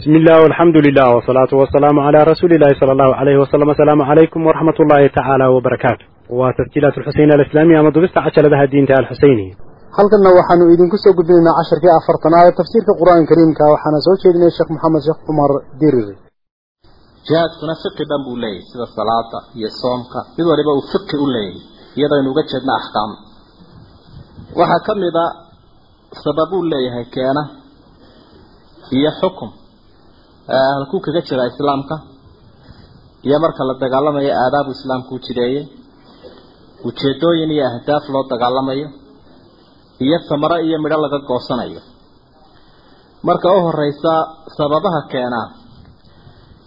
bismillaah alxamdu lilah wsalaatu wasalaamu calaa rasuulillahi sala allahu alayhi wasalam asalaamu calaykum waraxmat ullaahi tacaala wabarakaatu waa tasjiilaat alxuseyni alislaamiya ama dubista cajaladaha diinta alxuseyniya halkanna waxaanu idinku soo gudbinaynaa casharkii afartanaad ee tafsiirka qur'aanka kariimka waxaana soo jeedinaya sheekh moxamed sheekh cumar dirir jihaadkuna fiqi dhan buu leeyahy sida salaada iyo soomka mid waliba uu fiqi u leeyahay iyadaynu uga jeedna axkaam. Waxaa ka mid a sababuu leeyahay keena iyo xukum halkuu kaga jira islaamka iyo marka la dagaalamayo aadaabu islaamku jideeyey ujeedooyin iyo ahdaaf loo dagaalamayo iyo samaro iyo midho laga goosanayo. Marka u horeysa sababaha keenaa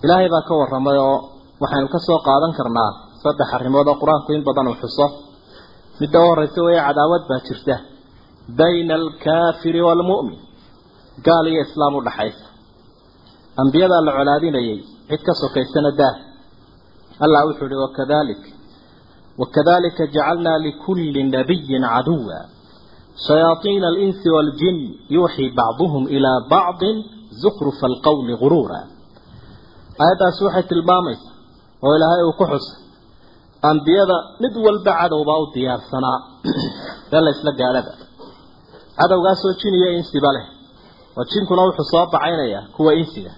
ilaahay baa ka warramay oo waxaynu ka soo qaadan karnaa saddex arrimood oo qur'aanku in badan uu xuso. Midda u horeysa weeye cadaawad baa jirta. Bayna alkaafiri waalmu'min gaal iyo islaam u dhaxaysa ambiyadaa la colaadinayay cid ka sokaysana daah. Allah wuxuu ihi wakadalik wakadalika jacalnaa likulli nabiyin caduwa. Shayaaiina alinsi waaljin yuuxii bacduhum ilaa bacdin zukrufa alqowli guruura aayaddaasi waxay tilmaamaysaa oo ilaahay uu ku xusay ambiyada mid walba cadowbaa u diyaarsanaa ee la isla gaadhaba cadowgaasoo jin iyo insiba leh. Oo jinkuna wuxuu soo bacaynayaa kuwa insiga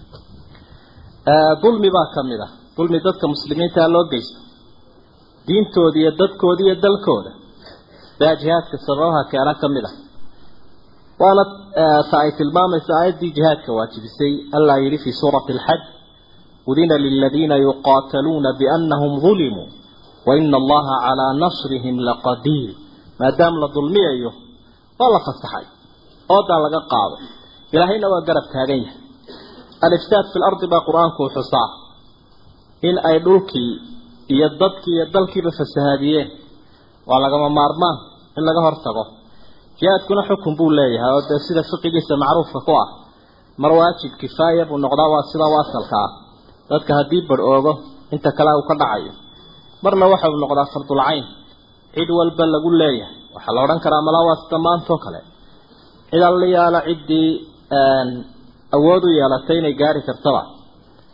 dulmi baa ka mid ah. Dulmi dadka muslimiintaa loo geysto. Diintooda iyo dadkooda iyo dalkooda. Baa jihaadka sababaha keena ka mid ah. Waana ta ay tilmaamaysa aayaddii jihaadka waajibisay. Allaa yidhi fii suurati alxaj udina liladiina yuqaataluuna biannahum dulimuu waina allaha calaa nasrihim laqadiir. Maadaama la dulmiyayo waa la fasaxay oodaa laga qaado. Ilaahayna waa garab taagan yahay alifsaad fi lardi baa qur'aanku u xusaa. In ay dhulkii iyo dadkii iyo dalkiiba fasahaadiyeen. Waa lagama maarmaan in laga hortago. Jihaadkuna xukun buu leeyahay oo dee sida fiqigiisa macruufka ku ah. Mar waajib kifaaya buu noqdaa waa sida u asalka ah. Dadka haddii bar oogo inta kale uu ka dhacayo. Marna waxa uu noqdaa fardulcayn cid walba lagu leeyahay. Waxaa la odhan karaa malaa waa sida maantoo kale cid allayaala ciddii awood u yeelatay inay gaari kartaba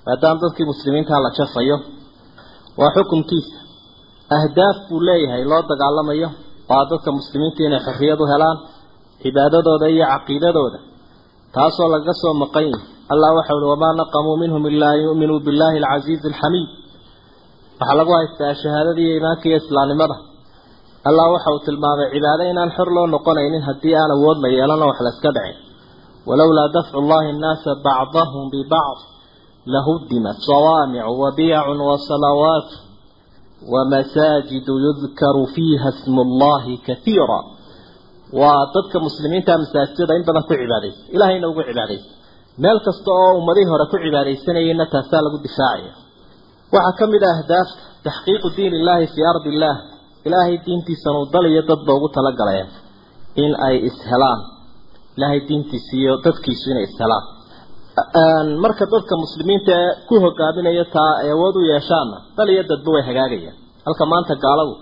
maadaama dadkii muslimiintaa la jafayo. Waa xukunkiisa ahdaaf buu leeyahay loo dagaalamayo. Waa dadka muslimiinta inay xorriyad u helaan cibaadadooda iyo caqiidadooda. Taasoo lagaga soo maqan yahi allah waxau uhi wamaa naqamuu minhum ilaa an yu'minuu billahi alcasiizi alxamiid waxaa lagu haystaa shahaadada iyo iimaanka iyo islaamnimada. Allah waxa uu tilmaamay cibaado inaan xor loo noqonaynin haddii aan awood la yeelano wax la iska dhicin walowlaa dafcu llahi annaasa bacdahum bibacd lahudimat sawaamicu wabiyacun wasalawaat wamasaajidu yudkaru fiiha smu llahi kaiira waa dadka muslimiinta masaajidada in badan ku cibaadaysa ilahayna ugu cibaadaysa meel kasta oo ummadihii hore ku cibaadaysanayeenna taasaa lagu difaacaya waxaa ka mid ah ahdaafta taxqiiqu diin illahi fii ardi illah ilaahay diintiisanu dal iyo ilaahay diintiisa iyo dadkiisu inay ishelaan marka dadka muslimiinta ee ku hogaaminaya taa ay awood u yeeshaanna dal iyo dadba way hagaagayaan. Halka maanta gaaladu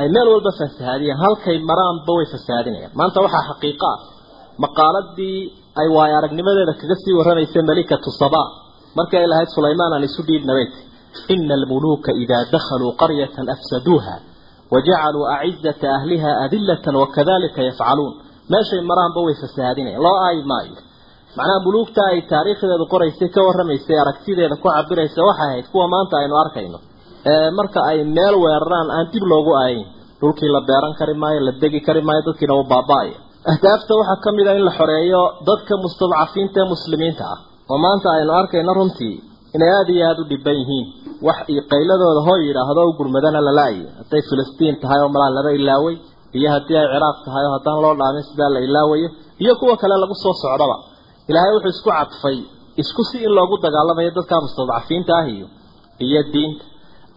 ay meel walba fasahaadiyeen halkay maraanba way fasahaadinayaan maanta waxaa xaqiiqo ah maqaaladii ay waayo aragnimadeeda kaga sii warramaysay malikatu saba markay lahayd sulaymaan aan isu dhiibnabay ina almuluuka idaa dakhaluu qaryatan afsaduuha wajacaluu acizata ahliha adilatan wakadalika yafcaluun meeshay maraanba way fasahaadinayaan loo aayi maayo. Macnaha muluugta ay taariikhdeedu qoraysay ka warramaysay aragtideeda ku cabiraysa waxay ahayd kuwa maanta aynu arkayno. Marka ay meel weeraraan aan dib loogu aayin dhulkii la beeran kari maayo la degi kari maayo dadkiina uu baaba-ayo ahdaafta waxaa ka mid a in la xoreeyo dadka mustadcafiinta ee muslimiinta ah. Oo maanta aynu arkayno runtii inay aada iyo aada u dhiban yihiin. Wax qayladooda hoo yidhaahdo u gurmadana lala-ayo hadday filistiin tahay oo malaa laba ilaaway iyo haddii ay ciraaq tahay oo haddaan loo dhaamin sidaa la ilaawayo iyo kuwa kale lagu soo socdaba ilaahay wuxuu isku cadfay isku si in loogu dagaalamayo dadka mustadcafiinta ah iyo iyo diinta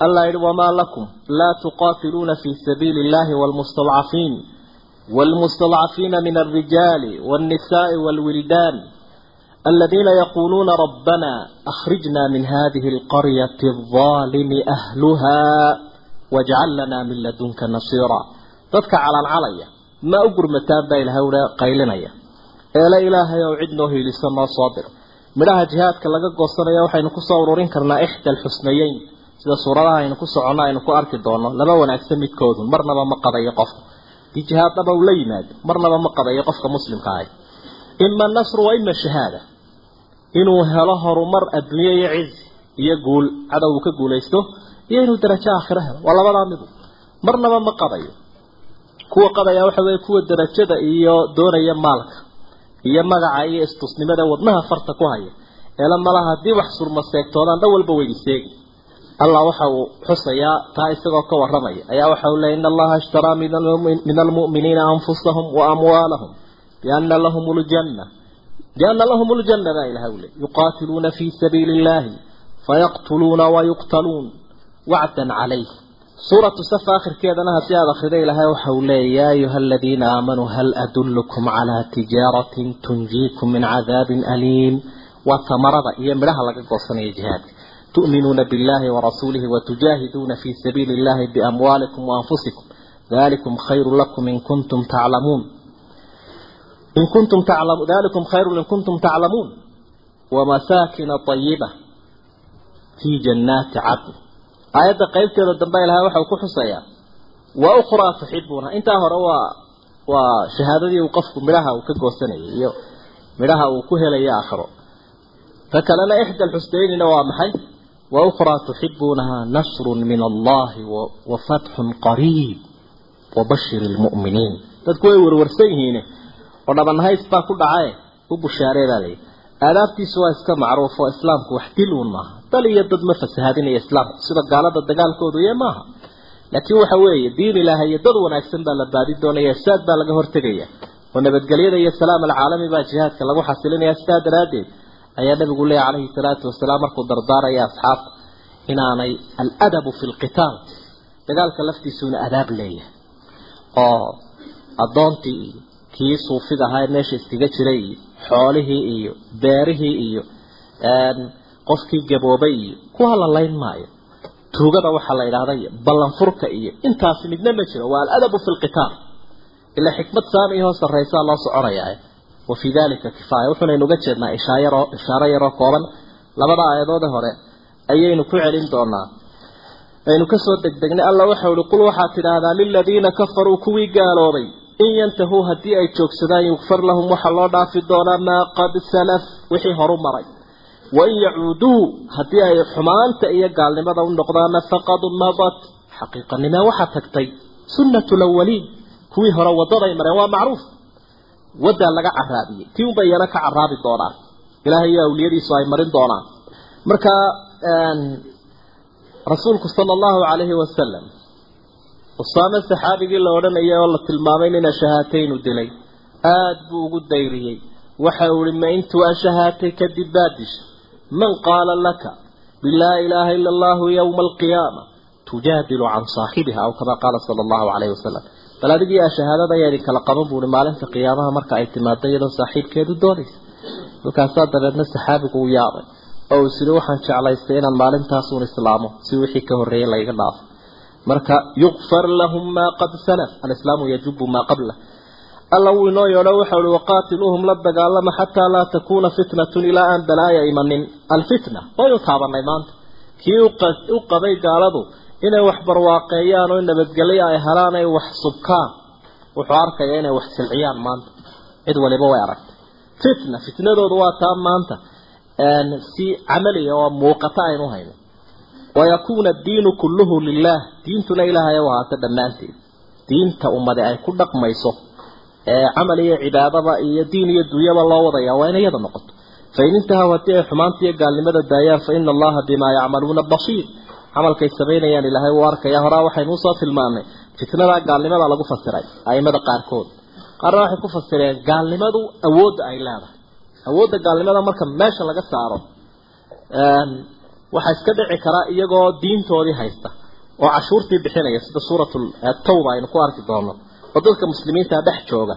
allah yidhi wamaa lakum laa tuqaatiluuna fii sabiili illahi waalmustadcafiin waalmustadcafiina min alrijaali waalnisaai waalwildaan الذين يقولون ربنا أخرجنا من هذه القرية الظالم أهلها واجعل لنا من لدنك نصيرا dadka calancalaya ma u gurmataan baa ilahawna qaylinaya. Eele ilaahay o cid noo hiiliso noo soo dir. Midhaha jihaadka laga goosanaya waxaynu ku soo ururin karnaa ixda alxusnayeyn sida suuradaha aynu ku soconno aynu ku arki doono laba wanaagsan midkoodun marnaba ma qadayo qofka. Dii jihaadnaba ula yimaado marnaba ma qadayo qofka muslimka ahi ima nasru wa ima shahaada? Inuu helo horumar adduunye iyo cizi iyo guul cadow uu ka guulaysto iyo inuu darajo aakhira helo waa labadaa midu. Marnaba ma qadayo kuwa qadaya waxa weeye kuwa darajada iyo doonaya maalka iyo magaca iyo istusnimada wadnaha farta ku haya. Eela malaha haddii wax surma seegtoodaan dhan walba weydi seegi allah waxa uu xusayaa taa isagoo ka waramaya ayaa waxa uu leeyay in allaha ishtaraa min almu'miniina anfusahum wa amwaalahum biana lahum ljanna biana lahum ljanna baa ilaha ule yuqaatiluuna fi sabiili illahi fayaqtuluuna wayuqtaluun wacdan calayh haddii aada akrida ilahay waxa uu leeyay yaa ayuha aladiina aamanuu hal adullukum calaa tijaaratin tunjiikum min cadaabin aliim? Waa tamarada iyo midhaha laga goosanaya jihaadka tu'minuuna billahi warasuulihi watujaahiduuna fi sabiili illahi biamwaalikum waanfusikum dalikum khayru lakum in kuntum taclamuun in kuntum taclamu dalikum khayrun in kuntum taclamuun wamasaakina طayiba fii jannaati cadn aayadda qaybteeda dambe ilahay waxa uu ku xusayaa. Wa ukhraa tuxibuuna intaa hore waa waa shahaadadii uu qofku midhaha uu ka goosanayay iyo midhaha uu ku helayo aakhiro. Ta kalena ixda alxusnaynina waa maxay? Wa ukhraa tuxibuunaha nasrun min allahi wa fatxun qariib wabashir lmu'miniin dadku way warwarsan yihiin oo dhabanhays baa ku dhacae u bushaaree baa layidhi aadaabtiisu waa iska macruuf oo islaamku wax dil uun maaha. Dal iyo dad ma fasahaadinaya islaamku sida gaalada dagaalkoodu iyo maaha. Laakiin waxa weeye diin ilaahay iyo dad wanaagsan baa la baadi doonaya saad baa laga hortegaya oo nabadgelyada iyo salaam alcaalami baa jihaadka lagu xasilinaya sidaa daraaddeed. Ayaa nabigu leeya calayhi salaatu wasalaam markuu dardaaraya asxaabta inaanay aladabu fi lqitaal dagaalka laftiisuuna adaab leeyahay. Oo addoontii iyo kii suufid ahaa ee meesha iskaga jiray iyo xoolihii iyo beerihii iyo qofkii gaboobay iyo kuwa la layn maayo. Tuugada waxaa la idhahda iyo ballanfurka iyo intaasi midna ma jiro waa aladabu fi lqitaal ilaa xikmad saamiyahoo sarraysaa loo soconayaa wa fii dalika kifaaya wuxuunaynu uga jeednaa ishaayaro ishaaro yaroo kooban. Labada aayadoode hore ayaynu ku celin doonaa aynu ka soo degdegnay alla waxau ihi qul waxaad tidhaahdaa liladiina kafaruu kuwii gaaloobay in yantahuu haddii ay joogsadaan yukfar lahum waxaa loo dhaafi doonaa maa qad salaf wixii horu maray. Wain yacuuduu haddii ay xumaanta iyo gaalnimada u noqdaana faqad madat xaqiiqanimee waxaa tagtay sunnatu lawaliin kuwii hore wadaday mareen waa macruuf. Waddaa laga caraabiyey tii unba iyana ka caraabi doonaan. Ilaahay iyo awliyadiisu ay marin doonaan. Marka rasuulku sala allahu calayhi wasalam usaame saxaabigii la odhanayay oo la tilmaamay nina shahaataynu dilay aada buu ugu dayriyey. Waxa uu ihi ma intuu ashahaatay kadib baadish man qaala laka bilaa ilaaha ila allahu yowma alqiyaama tujaadilu can saaxibiha aw kama qaala sala allahu calayhi wasalam. Bal adigii ashahaadada ayaa idin kala qaban buuhi maalinta qiyaamaha marka ay timaado iyadoo saaxiibkeedu doonaysa. Halkaasaa dabeedna saxaabigu uu yaabay oo is ihi waxaan jeclaystay inaan maalintaasuun islaamo si wixii ka horreeyay layga dhaafo marka yukfar lahum maa qad salaf. Alislaamu yajubu maa qabla. Alla wuu inoo yeedho waxa uhi waqaatiluuhum la dagaalama xataa laa takuuna fitnatun ilaa aan balaaya imanin. Alfitna waynu taabanay maanta. Kii u qabay gaaladu inay wax barwaaqeeyaan oo nabadgelyo ay helaan ay wax subkaan. Wuxuu arkaya inay wax silciyaan maanta. Cid waliba way aragtay. Fitna fitnadoodu waa taa maanta. Si camaliya oo muuqata aynu hayno wayakuuna addiinu kulluhu lilah diintuna ilaahay u ahaata dhammaanteed diinta ummadi ay ku dhaqmayso ee camal iyo cibaadaba iyo diin iyo dunyaba loo wadaya waa inay iyada noqoto fain intahaw haddii ay xumaanta iyo gaalnimada daayaan fa ina allaha bimaa yacmaluuna basiir camalkay samaynayaan ilaahay uu arkaya horaa waxaynu u soo tilmaanay fitnada gaalnimada lagu fasiray aimada qaarkood qaarna waxay ku fasireen gaalnimadu awoodda ay leedahay awoodda gaalnimada marka meesha laga saaro waxaa iska dhici karaa iyagoo diintoodii haysta oo cashuurtii bixinaya sida suuratu tawba aynu ku arki doono oo dadka muslimiinta dhex jooga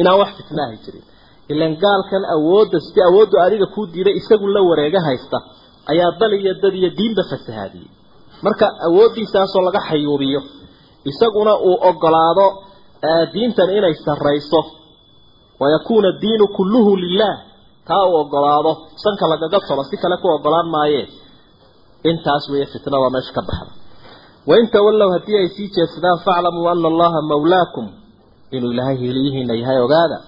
inaan wax fitnaahi jirin. Ilan gaalkan awoodda si awooddu adiga kuu diiday isagu la wareega haysta ayaa dal iyo dad iyo diinba fasahaadiyey. Marka awooddiisaasoo laga xayuubiyo isaguna uu ogolaado diintan inay sarrayso wayakuuna diinu kulluhu lilah taa uu ogolaado sanka lagaga tolo si kale ku ogolaan maayee intaas weeye fitnada meesha ka baxda wain tawallow haddii ay sii jeedsadaan faaclamuu ana allaha mawlaakum inuu ilaahay hiiliyihiina yahay ogaada.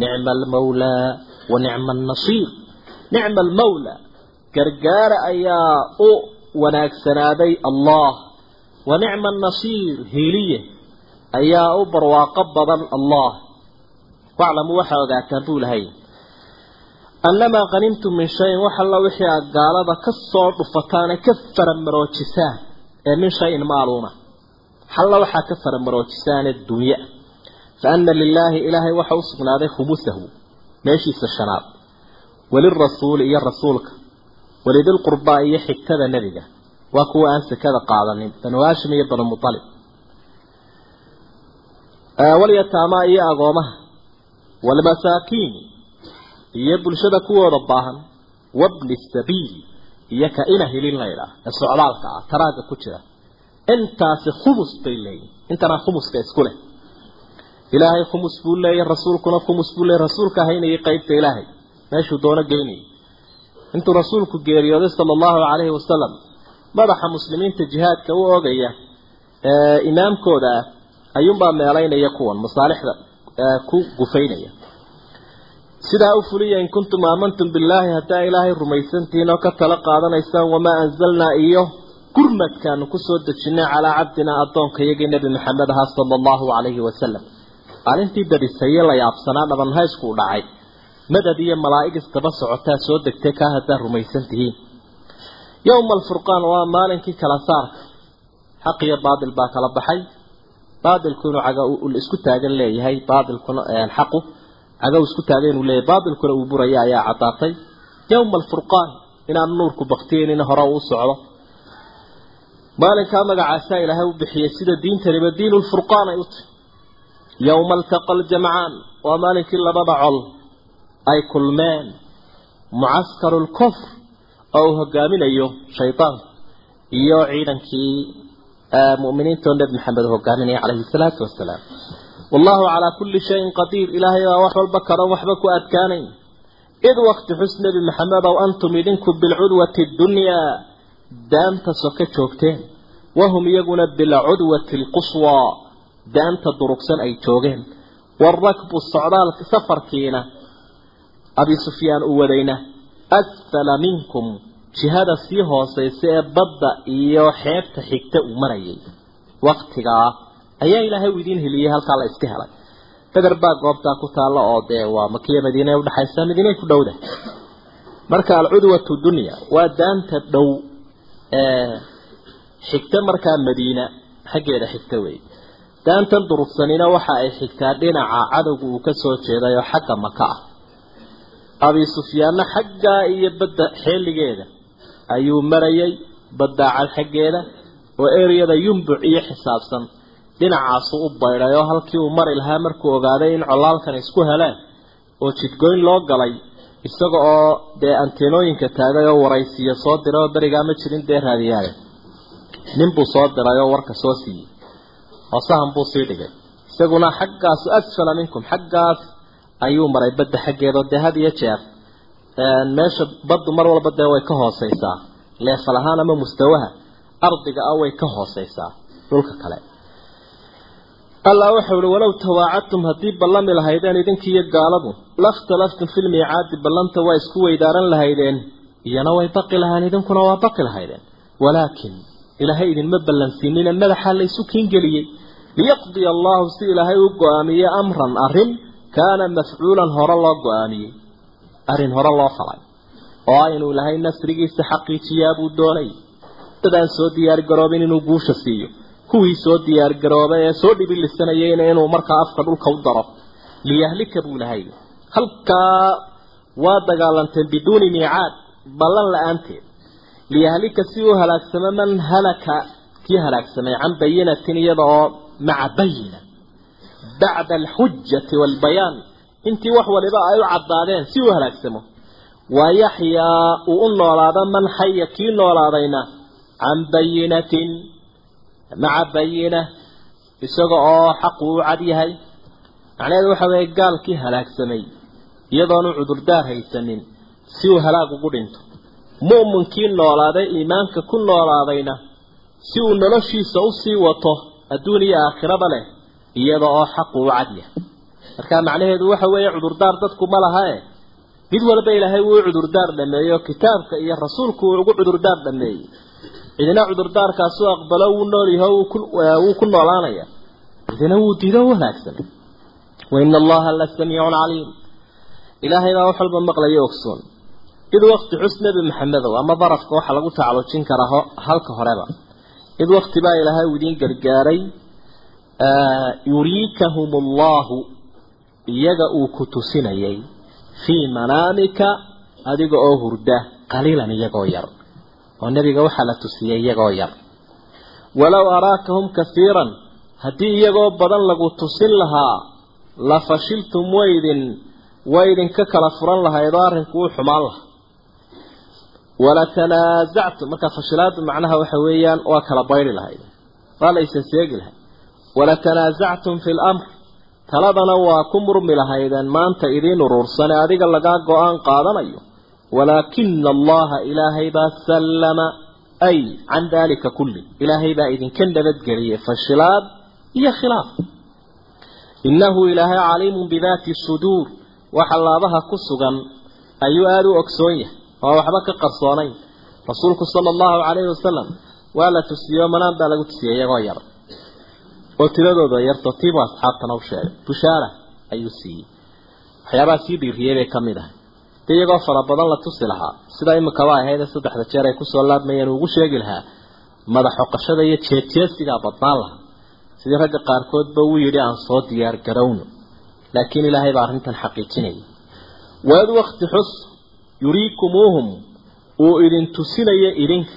Nicma almawlaa wa nicma annasiir nicma almawla gargaara ayaa u wanaagsanaaday allah. Wa nicma annasiir hiiliye ayaa u barwaaqo badan allah. Waclamuu waxaa ogaataan buu lahay annamaa qanimtum min shayin wax alla wixii aad gaalada ka soo dhufataan ee ka faramaroojisaan ee min shayin maaluuna halla waxaa ka faramaroojisaan dunya fa anna lilaahi ilaahay waxa u sugnaaday khumusahu meeshiisa shanaad walirasuuli iyo rasuulka walidilqurbaa iyo xigtada nebiga waa kuwa aan sekada qaadanin banu haashim iyo banu mutalib walyataamaa iyo agoomaha walmasaakiin iyo bulshada kuwooda baahan wabni sabiil iyo ka ina hilin laydhaah ee socdaalka ah taraaga ku jira. Intaasi khumus bay leeyihiin intana khumuska isku leh. Ilaahay khumus buu leeyahy rasuulkuna khumus buu leeyahy rasuulka haynayay qeybta ilaahay. Meeshuu doono geynayay intuu rasuulku geeriyooday sala allahu calayhi wasalam madaxa muslimiinta jihaadka u ogaya ee imaamkooda ah ayuunbaa meelaynaya kuwan masaalixda ku gufaynaya sidaa u fuliya in kuntum aamantum billaahi haddaa ilaahay rumaysantihiin oo ka tala qaadanaysaan wamaa anzalnaa iyo gurmadkaanu ku soo dejinay calaa cabdinaa addoonka iyagii nebi maxamed ahaa sala allahu calayhi wasalam maalintii dadisayee la yaabsanaa dhabanhaysku u dhacay. Madad iyo malaa'ig isdaba socotaa soo degtay kaa haddaa rumaysan tihiin yowma alfurqaan waa maalinkii kala saarka. Xaq iyo baatil baa kala baxay. Baatilku inuu caga isku taagan leeyahay. Baatilkuna xaqu caga isku taagan inuu leeyahay baatilkuna uu buraya ayaa caddaatay. Yowma alfurqaan inaan nuurku baktiyeynina hore uu socdo. Maalinkaa magacaasaa ilaahay u bixiyey sida diintaniba diinu lfurqaan ay u tahy yowma altaqa aljamcaan waa maalinkii labada col ay kulmeen. Mucaskaru lkufr oo uu hogaaminayo shaydaanku iyo ciidankii mu'miniinta oo nebi maxamed hogaaminaya calayhi salaatu wasalaam wallahu calaa kulli shayin qadiir ilaahay baa wax walba karoon waxba ku adkaanayn. Id wakti xus nebi maxamed ow antum idinku bilcudwati dunyaa daanta soka joogteen. Wahum iyaguna bilcudwati alquswaa daanta durugsan ay joogeen. Waarakbu socdaalka safarkiina abi sufyaan u wadayna asfala minkum. Jihada sii hoosaysa ee badda iyo xeebta xigta uu marayay. Waktigaa ayaa ilaahay u idiin heliyey halkaa la iska helay. Beder baa goobtaa ku taalla oo dee waa makiya madiine udhexaysa madiinay ku dhowda marka alcudwatu dunya waa daanta dhow ee xigta markaa madiina xaggeeda xigta wey daantan durugsanina waxa ay xigtaa dhinaca cadowga uu ka soo jeeday oo xagga maka ah. Abi sufyaanna xaggaa iyo badda xeeligeeda ayuu marayay baddaacad xaggeeda oo ereyada yumbuc iyo xisaabsan dhinacaasu u baydhay oo halkii uu mari lahaa markuu ogaaday in colaalkan isku heleen oo jidgoyn loo galay isaga oo dee anteenooyinka taagay oo waraysiiyo soo diray oo berigaa ma jirin dee raadiyaale ninbuu soo diray oo warka soo siiyey. Oo sahan buu sii dhigay. Isaguna xaggaasu asfala minkum xaggaas ayuu maray badda xaggeeda oo dee had iyo jeer meesha baddu mar walba dee way ka hooseysaa leefal ahaan ama mustawaha ardiga ah way ka hooseysaa dhulka kale allah wuxuu ihi walow tawaacadtum haddii ballami lahaydeen idinkiiyo gaaladu lakhtalaftum fi lmiicaadi ballanta waa isku weydaaran lahaydeen iyana way baqi lahaan idinkuna waa baqi lahaydeen. Walaakin ilaahay idinma ballansiinina madaxaa la isu kiingeliyey liyaqdiya allahu si ilaahay u go'aamiye amran arrin kaana mafcuulan hore loo go'aamiyey. Arrin hore loo falay. Oo ah inuu ilaahay nasrigiisa xaqiijiyaa buu doonay. Dadaan soo diyaargaroobin inuu guusha siiyo kuwii soo diyaargaroobay ee soo dhibilisanayeyna inuu markaa afka dhulka u daro. Liyahlika buu lahay halkaa waa dagaalanteen biduuni miicaad ballan la'aanteed. Liyahlika si uu halaagsamo man halaka kii halaagsamay can bayinatin iyada oo maca bayina. Bacda alxujati waalbayaan intii wax waliba ay u caddaadeen si uu halaagsamo. Wa yaxyaa uu u noolaado man xaya kii noolaadayna can bayinatin maca bayina isaga oo xaqu u cad yahay. Macnaheedu waxa weeye gaalkii halaagsamay iyadoonu cudurdaar haysanin si uu halaag ugu dhinto. Mu'minkii noolaaday iimaanka ku noolaadayna si uu noloshiisa u sii wato adduun iyo aakhiraba leh iyada oo xaqu u cad yahay. Marka macnaheedu waxa weeye cudurdaar dadku ma laha e mid walba ilaahay wuu cudurdaar dhameeyo kitaabka iyo rasuulku uu ugu cudurdaar dhameeyey cidina cudurdaarkaasu aqbalo wuu nool yaho wuu ku noolaanaya. Cidina wuu diido wanaagsan. Waina allaha la samiicun caliim. Ilaahay baa wax walba maqlayo ogsoon. Id wakti xus nebi maxamedow ama darafka waxaa lagu tacalujin karaa halka horeba. Id wakti baa ilaahay uu idiin gargaaray yuriikahum allahu iyaga uu ku tusinayay. Fii manaamika adiga oo hurda qaliilan iyagoo yar oo nebiga waxaa la tusiyey iyagoo yar. Walow araakahum kasiiran haddii iyagoo badan lagu tusin lahaa la fashiltum waydin waydinka kala furan lahayd oo arrinku uu xumaan lahaa. Wala tanaasactum markaa fashilaadu macnaha waxa weeyaan waa kala bayri lahayd waa la isa seegi lahayd. Wala tanaasactum fi lamr taladana waa ku murmi lahaydeen maanta idiin uruursane adiga lagaa go'aan qaadanayo walaakina allaha ilaahay baa sallama. Ay can daalika kulli. Ilaahay baa idinka nabadgeliyay fashilaad iyo khilaaf. Innahu ilaahay caliimun bidaati suduur. Waxa laabaha ku sugan ayuu aada u ogsoon yahay oo waxba ka qarsoonayn. Rasuulku sala allahu calayhi wasalam waa la tusiyo manaan baa lagu tusiyey iyagoo yar. Oo tiradooda yarto tiibu asxaabtana u iyagoo fara badan la tusi lahaa. Sida imikaba ahaydee saddexda jeer ay ku soo laabmayeen ugu sheegi lahaa madax xoqashada iyo jeejeesigaa badnaan lahaa. Sidii ragga qaarkoodba uu yidhi aan soo diyaar garowno. Laakiin ilaahay baa arrintan xaqiijinaya waad wakti xus yuriikumuuhum uu idin tusinayo idinka.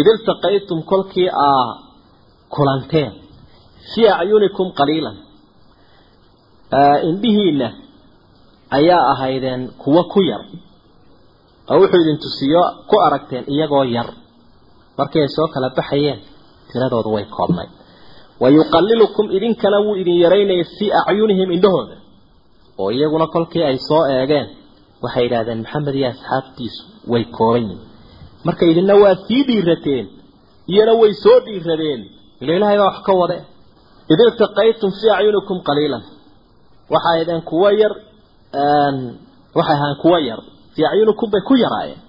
Id iltaqaytum kolkii aa kulanteen. Fii acyunikum qaliilan. Indhihiina ayaa ahaydeen kuwo ku yar. Oo wuxuu idin tusiyo ku aragteen iyagoo yar. Markii ay soo kala baxayeen tiradoodu way koobnayd wa yuqalilukum idinkana wuu idin yaraynayay fii acyunihim indhahooda. Oo iyaguna kolkii ay soo eegeen waxay yidhahdeen maxamed iyo asxaabtiisu way kooban yihiin marka idinna waa sii dhiirateen iyana way soo dhiiradeen ila ilahay baa wax ka wade id iltaqaytum fii acyunikum qaliilan. Waxay ahaydeen kuwo yar waxay ahaan kuwo yar fii acyunikum bay ku yaraayeen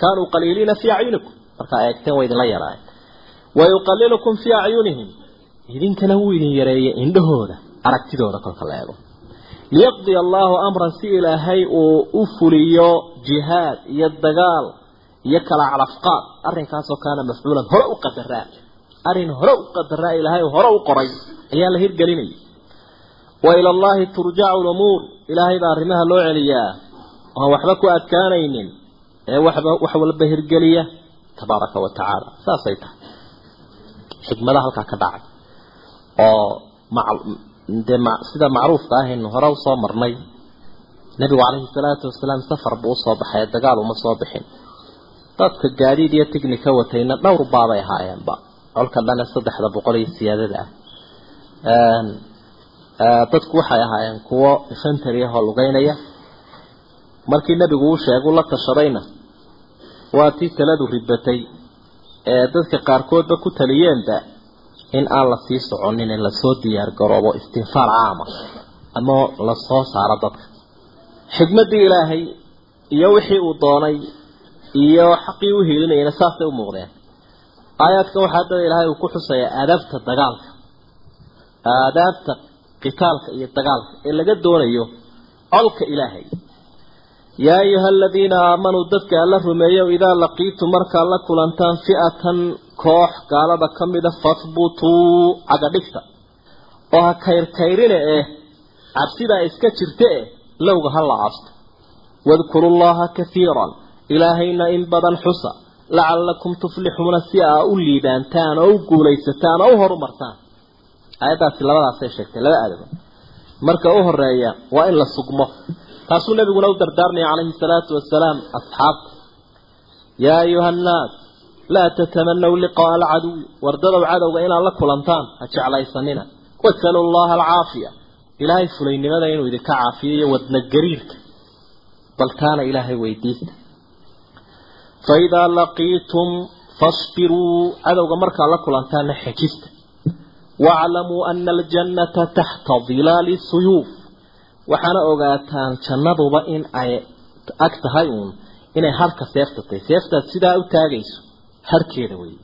kaanuu qaliiliina fii acyunikum markaa eegteen way idinla yaraayeen wa yuqalilukum fii acyunihim idinkana wuu idin yareeyey indhahooda aragtidooda kolka la eego liyaqdiya allaahu amran si ilaahay uu u fuliyo jihaad iyo dagaal iyo kala calafqaad. Arrinkaasoo kaana mafcuulan hore u qadaraa arrin hore u qadaraa ilaahay hore u qoray ayaa la hirgelinaya wa ila allahi turjacu lumuur ilaahay baa arrimaha loo celiyaa oon waxba ku adkaanaynin ee waxba wax walba hirgeliya tabaaraka wa tacaala. Saasay tahay. Xikmada halkaa ka dhacay. Oo dee sida macruufka ah aynu hore u soo marnay. Nebigu calayhi salaatu wasalaam safar buu u soo baxay dagaal uma soo bixin. Dadka gaadiid iyo tignika watayna dhowr baabay ahaayeenba. Colka dhane saddexda boqol iyo siyaadada ah dadku waxay ahaayeen kuwo infantary ahoo lugeynaya. Markii nebigu uu sheegu la tashadayna waa tii taladu ribatay. Ee dadka qaarkoodba ku taliyeenba in aan la sii soconin in la soo diyaar garoobo istinfaar caama ama la soo saaro dadka. Xikmaddii ilaahay iyo wixii uu doonay iyo xaqii u hiilinayana saasay u muuqdeen. Aayaadkan waxaa dada ilaahay uu ku xusayaa aadaabta dagaalka aadaabta qitaalka iyo dagaalka ee laga doonayo colka ilaahay. Yaa ayuha aladiina aamanuu dadka alla rumeeyow idaa laqiitum markaad la kulantaan fi'atan koox gaalada ka mida fahbutuu cagadhigta oo ha kayrkayrine eh cabsidaa iska jirta eh lowga ha la aasto wadkuru llaha kaiiran ilaahayna in badan xusa lacallakum tuflixuuna si aa u liibaantaan oo u guulaysataan oo u horumartaan aayaddaasi labadaasay sheegtay laba aadaba marka u horreeya waa in la sugmo. Taasuu nabiguna u dardaarmaya calayhi salaatu wasalaam asxaabta yaa ayuha annaas laa tatamanaw liqaaa alcaduwi wardadow cadowga inaad la kulantaan ha jeclaysanina. Wasalu llaha alcaafiya ilaahay fulaynimada inuu idinka caafiyo iyo wadna gariirka. Bal taana ilaahay weydiista. Fa idaa laqiitum fasbiruu cadowga markaa la kulantaana xejista waaclamuu ana aljannata taxta dilaali suyuuf waxaana ogaataan jannaduba in ay ag tahay uun inay harka seefta tahay seeftaad sidaa u taagayso harkeeda weeye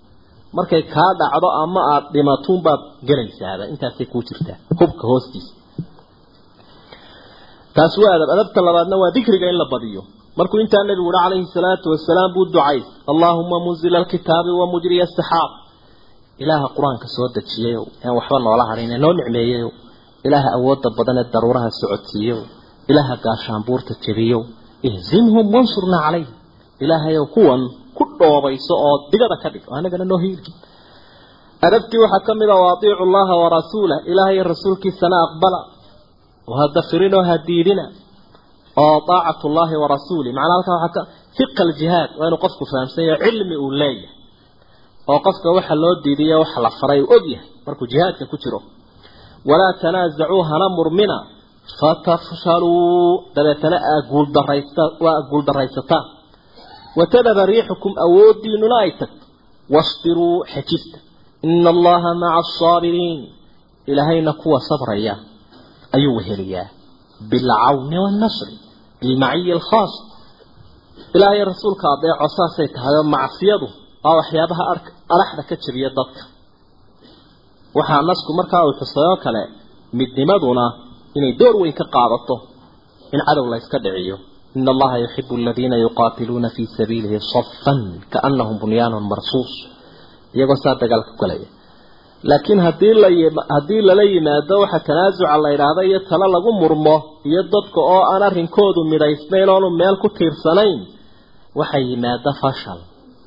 markay kaa dhacdo ama aada dhimatuunbaad gelaysaaba intaasay kuu jirtaa hubka hoostiisa taas waa adab adabta labaadna waa dikriga in la badiyo markuu intaa nebigu uhi calayhi salaatu wasalaam buu ducay allaahuma munzila alkitaabi wa mujriya asaxaab ilaaha qur'aanka soo dejiyayow aan waxba noola harin ee noo nicmeeyayow ilaaha awoodda badan ee daruuraha socodsiiyow ilaaha gaashaanbuurta jebiyow ihzimhum wansurnaa calayhim ilaahayow kuwan ku dhoobayso oo digada ka dhig oo anagana noo hiili adabtii waxaa ka mid a waatiicu llaha warasuulah ilaahay rasuulkiisana aqbala. Oo ha oo ha diidina oo daacatu llahi warasuulih macnaa halkaa waxaa ka fiqa aljihaad waa inuu qofku fahamsan yahay cilmi uu leeyahay oo qofka waxa loo diidiyo waxa la faray uu og yahay. Markuu jihaadka ku jiro walaa tanaasacuu hana murmina fatafshaluu. Dabeetana waa guuldaraysataan watadaba riixukum awoodiinuna ay tagto. Wasbiruu xejista ina allaha maca asaabiriin ilaahayna kuwa sabraya ayuu weheliyaa. Bilcawni wannasri bilmaciyi alkhaas ilaahay rasuulka adeeco saasay tahay oo macsiyadu waa waxyaabaha araxda ka jabiya dadka. Waxaa nasku markaa uu xusay oo kale midnimaduna inay door weyn ka qaadato in cadow la yska dhiciyo. Ina allaha yuxibu aladiina yuqaatiluuna fii sabiilihi safan kaanahum bunyaanun marsuus. Iyagoo saa dagaalka galaya laakiin haddii la haddii lala yimaado waxa tanaasuca la yidhaahda iyo talo lagu murmo iyo dadka oo aan arrinkoodu midhaysnayn oonu meel ku tiirsanayn waxay yimaada fashal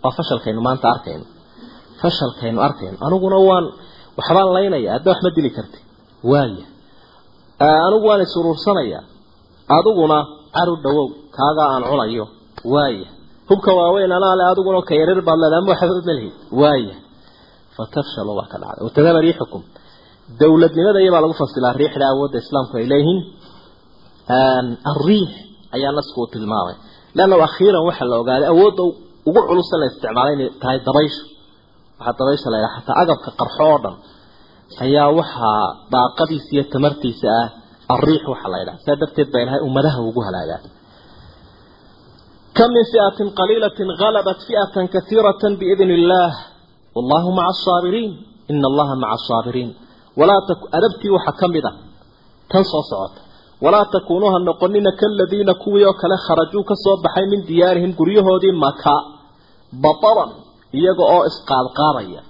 waa fashalkaynu maanta arkayno fashalkaynu arkayno aniguna waan waxbaan laynaya. Hadda waxma dili karti waaya anigu waan isuruursanaya adiguna caru dhawow kaagaa aan cunayo. Waaya hubka waaweyn anaa adiguna ka yarir baad leedahay ama waxba malhid waaya fatafshalu waa ka dhacday. Watadaba riixukum. Dowladnimada iyabaa lagu fasilaa riixda awoodda islaamku ay leeyihiin. Arriix ayaa nasku tilmaamay. Leanna akhiiran waxaa la ogaaday. Awoodda ugu culus la isticmaalay inay tahay dabaysha waxaa dabaysha yidhaha xataa agabka qarxo oo dhan ayaa waxaa daaqadiisa iyo tamartiisa ah arriix waxaa la yidhaha. Saa darteed baa ilahay ummadaha ugu halaagaa kam min fi'atin qaliilatin ghalabat fi'atan katiiratan biidni illaah wallahu maca asaabiriin ina allaha maca asaabiriin walaa tak adabtii waxaa ka mid a tan soo socota. Walaa takuunuuha noqonina kaladiina bataran iyaga oo isqaadqaadaya.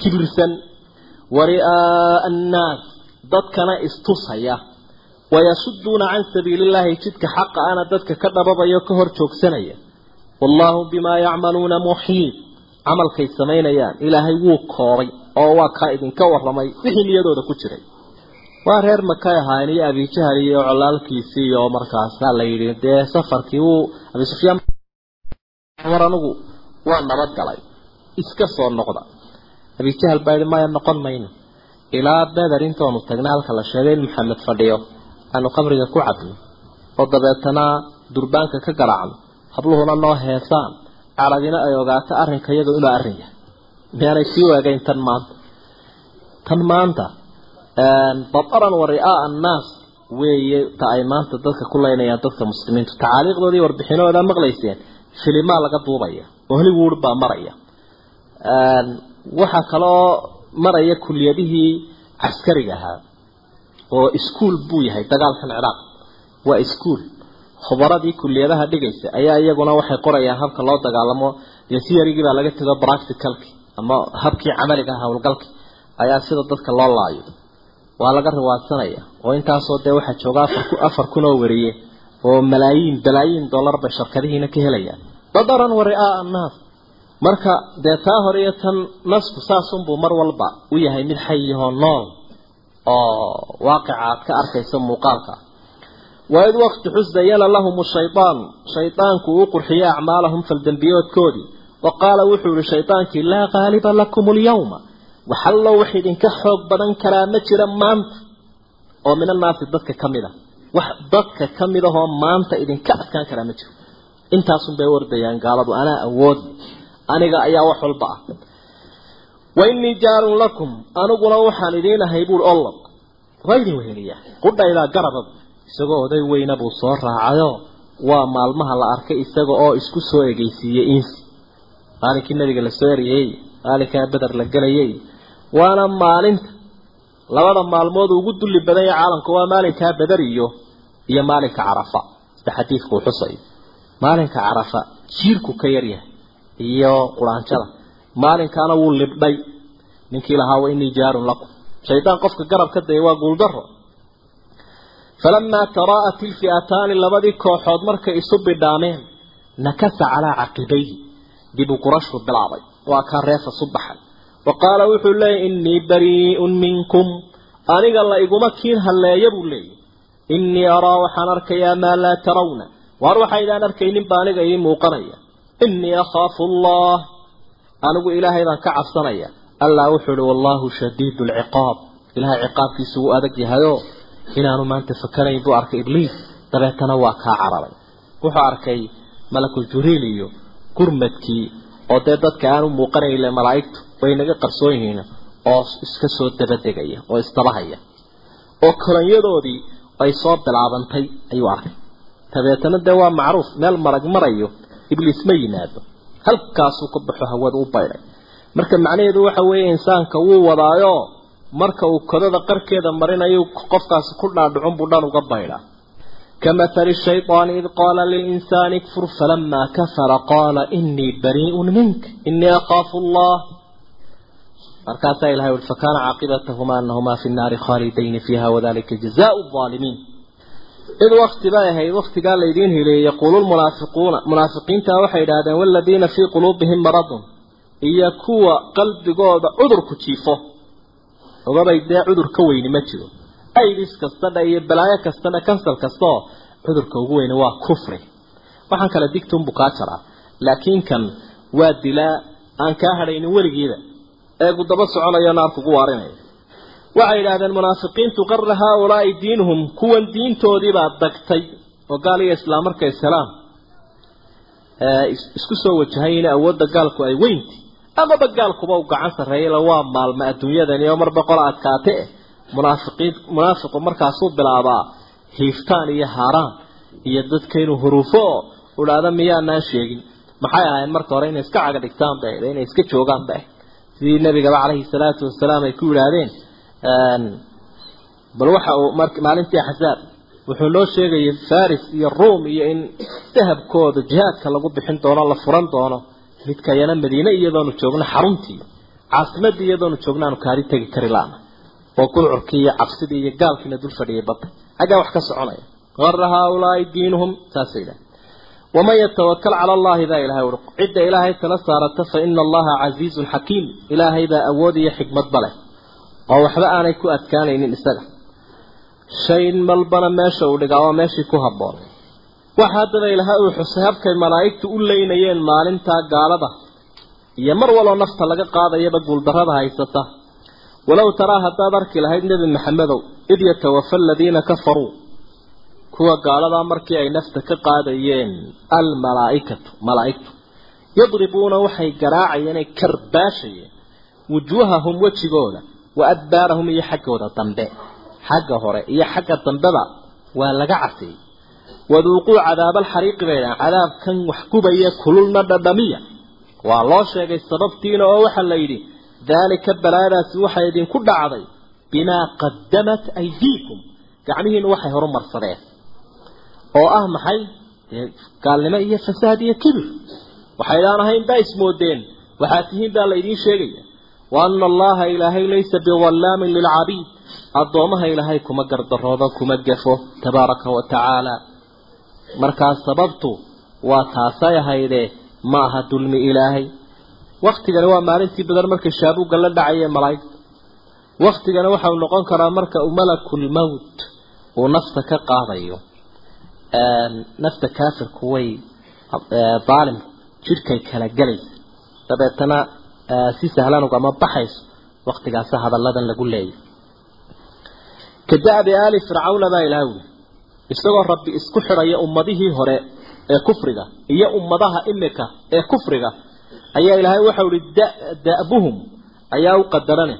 Kibirsan wari'aa'a annaas dadkana istusaya. Wayasuduuna can sabiili illaahi jidka xaqa ana dadka ka dhababaya o ka hor joogsanaya. Wallaahu bimaa yacmaluuna muxiid camalkay samaynayaan. Ilaahay wuu koobay oo waa kaa idinka waramay wixii niyadooda ku jiray. Waa reer makay ahaayeen iyo abijahal iyo colaalkiisii iyo markaasaa la yidhi dee safarkii wuu abi sufyaan mar anigu waa nabad galay. Iska soo noqda. Abijahal baa yidhi maya noqon mayno ilaa beder intoonu tagna halka la sheegay in maxamed fadhiyo aanu qabriga ku cabno oo dabeetana durbaanka ka garaacno. Habluhuna noo heesaan. Carabina ay ogaato arrinka iyaga inuu arrin yahay. Miyaanay sii waagayn tan maanta? Tan maanta bataran wa ri'aa annaas weeye ta ay maanta dadka ku leynayaan dadka muslimiintu. Tacaaliiqdoodii iyo warbixinahooda maqlayseen filimaa laga duubaya oo hollywood baa maraya. Waxaa kaloo maraya kuliyadihii caskariga ahaa oo iskuol buu yahay dagaalkan ciraaq waa iskuol khubaradii kuliyadaha dhigaysa ayaa iyaguna waxay qorayaan habka loo dagaalamo dee siyarigii baa laga tego practicalki ama habkii camaliga howlgalki ayaa sida dadka loo laayo. Waa laga riwaadsanaya oo intaasoo dee waxaa jooga afar kun oo wariye oo malaayiin balaayiin dollar bay shirkadihiina ka helayaan. Badaran wa ri'aa annaas. Marka dee taa hore iyo tan nasku saasunbuu mar walba u yahay mid xayihoo nool oo waaqica aad ka arkaysa muuqaalka. Waid waqti xus bayana lahum shaytaan shaydaanku uu qurxiyey acmaalahum faldembiyoodkoodii wa qaala wuxuu yihi shaydaankii laa qaaliba lakum alyawma. Waxallo wax idinka xoog badan karaa ma jira maanta oo min annaasi dadka ka mid a wax dadka ka mid ahoo maanta idinka adkaan karaa ma jiro. Intaasun bay wardayaan gaaladu anaa awoodi aniga ayaa wax walba ah. Wa innii jaarun lakum aniguna waxaan idiin ahay buuri ollab waa idin weheliya qudhaydaa garabab isagoo oday weyna buu soo raacayo. Waa maalmaha la arkay isaga oo isku soo egeysiiyey insi maalinkii nabiga la soo eriyey maalinkaa beder la gelayay waana maalinta labada maalmood ugu dulli badan yahay caalamka waa maalinkaa beder iyo iyo maalinka carafa. Sida xadiidku uu xusayo maalinka carafa jiirku ka yaryahay iyo quraanjada. Maalinkaana wuu libdhay. Ninkii lahaa wa innii jaarun lakum. Shaydaan qofka garab ka daya waa guuldaro falamaa taraa'at ilfi'ataani labadii kooxood markay isu bidhaameen nakasa calaa caqibayhi. Dib u gurashuu bilaabay. Waa kaa reefa subaxay wa qaala wuxuu leeyahy innii barii'un minkum aniga la iguma kiin halleeya buu leeyahy innii araa waxaan arkayaa maa laa tarawna waar waxaydaan arkaynin ba aniga ii muuqanaya innii akhaafu allah anigu ilaahay baan ka cabsanaya allah wuxuu ihi wallaahu shadiidu alciqaab ilahay ciqaabkiisu wuu adag yahayo inaanu maanta fakanayn buu arkay ibliis dabeetana waa kaa cararay wuxuu arkay malakul juriil iyo gurmadkii oo dee dadka aan u muuqanayn ile malaa'igtu way naga qarsoon yihiin oo iska soo dabadegaya oo isdabahaya oo kolanyadoodii ay soo bilaabantay ayuu arkay. Dabeetana dee waa macruuf meel marag marayo ibliis ma yimaado halkaasuu ka baxo hawada u baydhay. Marka macnaheedu waxa weeye insaanka wuu wadaayo marka uu kodada qarkeeda marinayo qofkaasi ku dhaadhicun buu dhan uga baydhaa. Kamathali shayطaani id qaala lilinsaani ikfur falamaa kafara qaala inii barii'un mink inii akhaafu allah markaasaa ilahay ui fakaana caaqibatahumaa anahumaa fi nnaari khaalidayni fiiha wadalika jazaau id wakti bay ahayd waktigaa laydiin hileeyey yaquulu lmunaafiquuna munaafiqiinta waxay idhahdeen waladiina fii quluubihim maradun iyo kuwa qalbigooda cudurku jiifo. Ogabay dee cudur ka weyni ma jiro. Aidis kastadha iyo balaayo kastana kansal kastaoo cudurka ugu weyni waa kufri. Waxaan kale digtunbuu kaa jaraa. Laakiin kan waa dilaa aan kaa hadhaynin weligiiba eegu daba soconayo naar kugu waarinaya. Waxay yidhaahdeen munaafiqiintu qarra haaulaai diinuhum kuwan diintoodiibaa dagtay oo gaal iyo islaam marka islaam isku soo wajahayn awoodda gaalku ay weynti. Amaba gaalkuba u gacan sarreeyayla waa maalma adduunyadani oo marba qola adkaate munaafiqiin munaafiqu markaasuu bilaabaa hiiftaan iyo haaraan iyo dadka inuu huruufo. Udhaada miyaanaan sheegin. Maxay ahayn marka hore inay iska caga dhigtaan ba ahayd inay iska joogaan ba ahayd sidii nabigaba calayhi salaatu wasalaam ay ku yidhaahdeen bal waxa uu maalintii axzaab wuxuu noo sheegayay faris iyo ruom iyo in dahabkooda jihaadka lagu bixin doono la furan doono midkayana madiine iyadoonu joogno xaruntii caasimadii iyadoonu joogno aanu kaari tegi kari laana oo gulcurkii iyo cabsidii iyo gaalkiina dul fadhiyay badda. Xaggaa wax ka soconaya. Gara haaulaai diinuhum saasa yidhaha waman yatawakal cala allahi baa ilahay ui cidda ilaahay tala saarata fa ina allaha casiizun xakiim ilaahay baa awood iyo xikmadba leh oo waxba aanay ku adkaanaynin isaga shay malbana meesha uu dhigaa waa meeshii ku habboon waxa haddaba ilahay uu xusay habkay malaa'igtu u leynayeen maalintaa gaalada iyo mar waloo nafta laga qaadayaba guuldarrada haysata walow taraa haddaad arki lahayd nebi maxamedow id yatawafa aladiina kafaruu kuwa gaaladaa markii ay nafta ka qaadayeen almalaa'ikatu malaa'igtu. Yadribuuna waxay garaacayeen ay karbaashayeen. Wujuuhahum wejigooda wa adbaarahum iyo xaggooda dambe. Xagga hore iyo xagga dambeba waa laga casiyey waduuquu cadaabaalxariiqi bay dhahan cadaabkan wax gubaya kululna dhadhamiya. Waa loo sheegay sababtiina oo waxaa la yidhi daalika balaadaasi waxay idinku dhacday bimaa qadamat aydiikum. Gacmihiinu waxay horumarsadeen oo ah maxay? Gaalnimo iyo fasaad iyo kibir waxaydaan ahayn baa ismoodeen? Waxaad tihiin baa la idiin sheegaya. Wa ana allaha ilaahay laysa biwallaamin lilcabiid. Addoomaha ilaahay kuma gardaroodo kuma gafo tabaaraka wa tacaala. Markaas sababtu waa taasay ahaydee ma aha dulmi ilaahay. Waktigani waa maalintii badan markay shaabuugga la dhacayeen malaa'igta waktigana waxau noqon karaa marka uu malakul mowt uu nafta ka qaadayo nafta kaafirku way daalim jidhkay kala gelaysa dabeetana si sahlan ugama baxayso waktigaasa hadalladan lagu leeyay kada'bi aali fircawna baa ilaah wuli isagoo rabbi isku xidhaya ummadihii hore ee kufriga iyo ummadaha imika ee kufriga ayaa ilaahay waxau ihi da'buhum ayaa u qadarane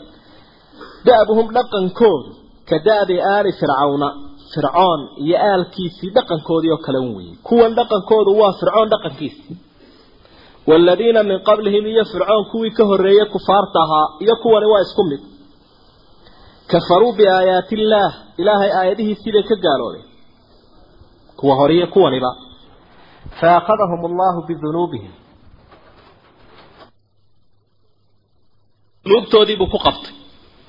da'buhum dhaqankoodu ka da'bi aali fircawna fircoon iyo aalkiisii dhaqankoodii oo kale un weeyey kuwan dhaqankoodu waa fircoon dhaqankiisii. Waaladiina min qablihim iyo fircoon kuwii ka horreeyey kufaarta ahaa iyo kuwani waa isku mid. Kafaruu biaayaati illaah ilaahay aayadihiisii bay ka gaaloobeen kuwa horiyo kuwaniba. Faakadahum allahu bidunuubihim. Dunuubtoodii buu ku qabtay.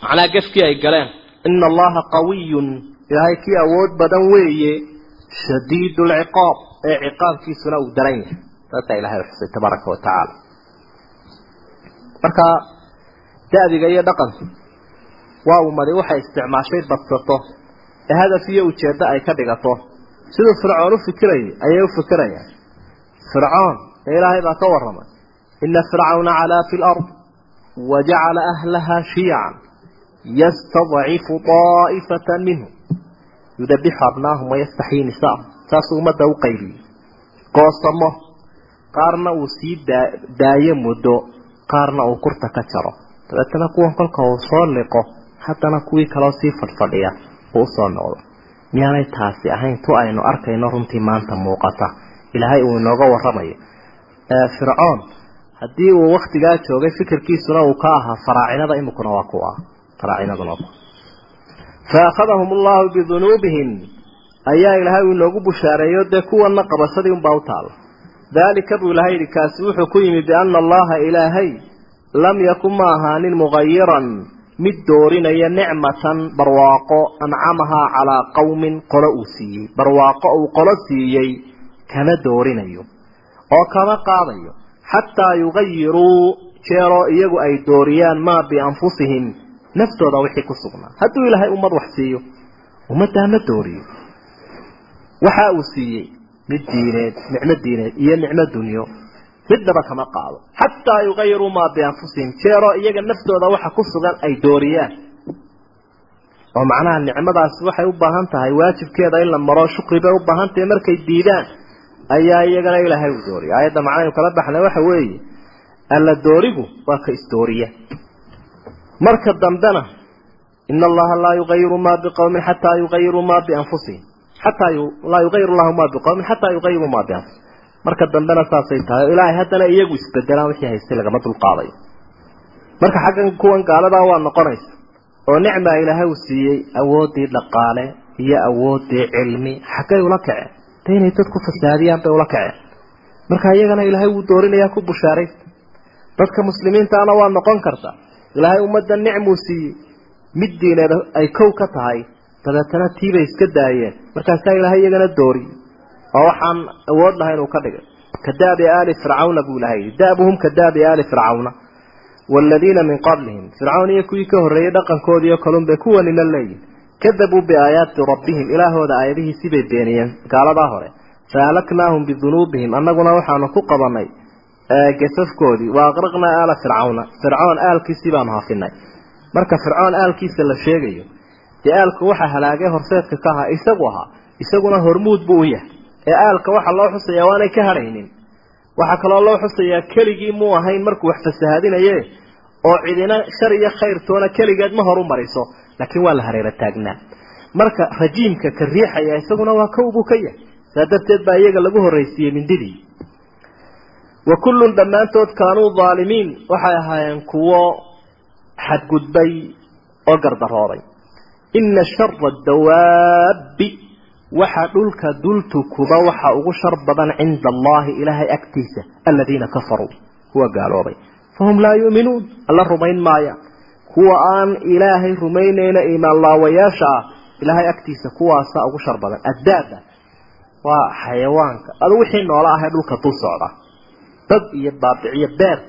Macnaa gefkii ay galeen. Ina allaha qawiyun ilaahay kii awood badan weeye shadiid lciqaab ee ciqaabkiisuna uu daran yahay. Saasaa ilahay xusay tabaaraka wa tacaala. Marka da'diga iyo dhaqanku waa ummadi waxay isticmaashay badsato ee hadaf iyo ujeeddo ay ka dhigato. Siduu fircoon u fikirayay ayay u fikirayaan. Fircoon ee ilaahay baa ka warramay ina fircawna calaa fi lard wajacala ahlaha shiyacan yastadcifu daa'ifatan minhum yudabixu abnaahum wayastaxyii nisaahum saasuu ummadda u qaybiyey. Goosamo qaarna uu sii daa daayo muddo qaarna uu kurta ka jaro. Dabeetana kuwan kolka uu soo liqo haddana kuwii kaloo sii fadhfadhiya uu u soo noqdo. Miyaanay taasi ahayn? Tu aynu arkayno runtii maanta muuqata. Ilaahay uu inooga warramayo. Fircoon haddii uu waktigaa joogay fikirkiisuna uu ka ahaa. Faraacinada imikuna waa ku ah faraacinaduna faakhadahum allahu bidunuubihim ayaa ilaahay uu inoogu bushaareeyo dee kuwanna qabashadii unbaa u taala daalika buu ilahay yidhi kaasi wuxuu ku yimi biana allaha ilaahay lam yakun ma ahaanin mugayiran mid doorinaya nicmatan barwaaqo ancamahaa calaa qowmin qolo uu siiyey barwaaqo uu qolo siiyey kama doorinayo oo kama qaadayo xataa yugayiruu jeeroo iyagu ay dooriyaan maa bianfusihim naftooda wixii ku sugnaa. Hadduu ilaahay ummad wax siiyo ummaddaa ma dooriyo. Waxa uu siiyey mid diineed nicmo diineed iyo nicmo dunyo. Midnaba kama qaado. Xataa yugayiruu maa bianfusihim jeeroo iyaga naftooda waxa ku sugan ay dooriyaan. Oo macnaha nicmadaasi waxay u baahan tahay waajibkeeda in la maro shukri bay u baahan tahay markay diidaan ayaa iyagana ilaahay u dooriya. Aayadda macnaha kala baxna waxa weeye alla doorigu waa ka isdooriya marka dambena ina allaha laa yugayiru maa biqowmin xataa yugayiruu maa bianfusihim. Xataa laa yugayiru llahu maa biqowmin xataa yugayiruu maa bianfusihim. Marka dambena saasay tahay ilaahay haddana iyagu isbedelaan wixii haystay lagama dulqaadayo. Marka xaggan kuwan gaaladaa waa noqonaysa oo nicmaa ilaahay uu siiyey awooddii dhaqaale iyo awooddii cilmi xaggay ula kaceen. De inay dadku fasaadiyaan bay ula kaceen. Marka iyagana ilaahay wuu doorinayaa ku bushaaraysta. Dadka muslimiintaana waa noqon karta ilaahay ummadda nicmuu siiyey. Mid ay kow ka tahay dabeetana tiibay iska daayeen. Markaasaa ilaahay iyagana dooriyey oo waxaan awood lahayn uu ka dhigay. Ka daabi aali fircawna buu ilahay daabuhum ka daabi aali fircawna waaladiina min qablihim. Fircawn iyo kuwii ka horreeyey dhaqankoodiiyo kalun bay kuwanina leeyihiin kadabuu biaayaati rabbihim. Ilaahooda aayadihiisii bay beeniyeen. Gaaladaa hore. Fa ahlaknaahum bidunuubihim. Annaguna waxaanu ku qabanay gasafkoodii wa aqraqnaa aala fircawna fircoon aalkiisii baanu hafinay marka fircoon aalkiisa la sheegayo dee aalku waxa halaagay horseedka ka ahaa isagu ahaa. Isaguna hormuud buu u yahay. Ee aalka waxaa loo xusayaa waanay ka hadhaynin. Waxaa kaloo loo xusayaa keligii muu ahayn markuu wax fasahaadinaye oo cidina shar iyo khayrtoona keligeed ma horu mariso laakiin waa la hareero taagnaa. Marka rajiimka ka riixaya isaguna waa kow buu ka yahay. Saa darteed baa iyaga lagu horraysiiyey mindidii wa kullun dhammaantood kaanuu daalimiin waxay ahaayeen kuwo xadgudbay oo gardarooday. Ina shara dawaabbi waxa dhulka dultukuba waxa ugu shar badan cinda allahi ilaahay agtiisa aladiina kafaruu kuwa gaaloobay fahum laa yu'minuun alla rumayn maaya. Kuwa aan ilaahay rumaynayna iimaan laawayaasha ah ilaahay agtiisa kuwaasaa ugu shar badan. Addaaba waa xayawaanka. Adu wixii noola ahee dhulka dul socda dad iyo baabiciyo beer.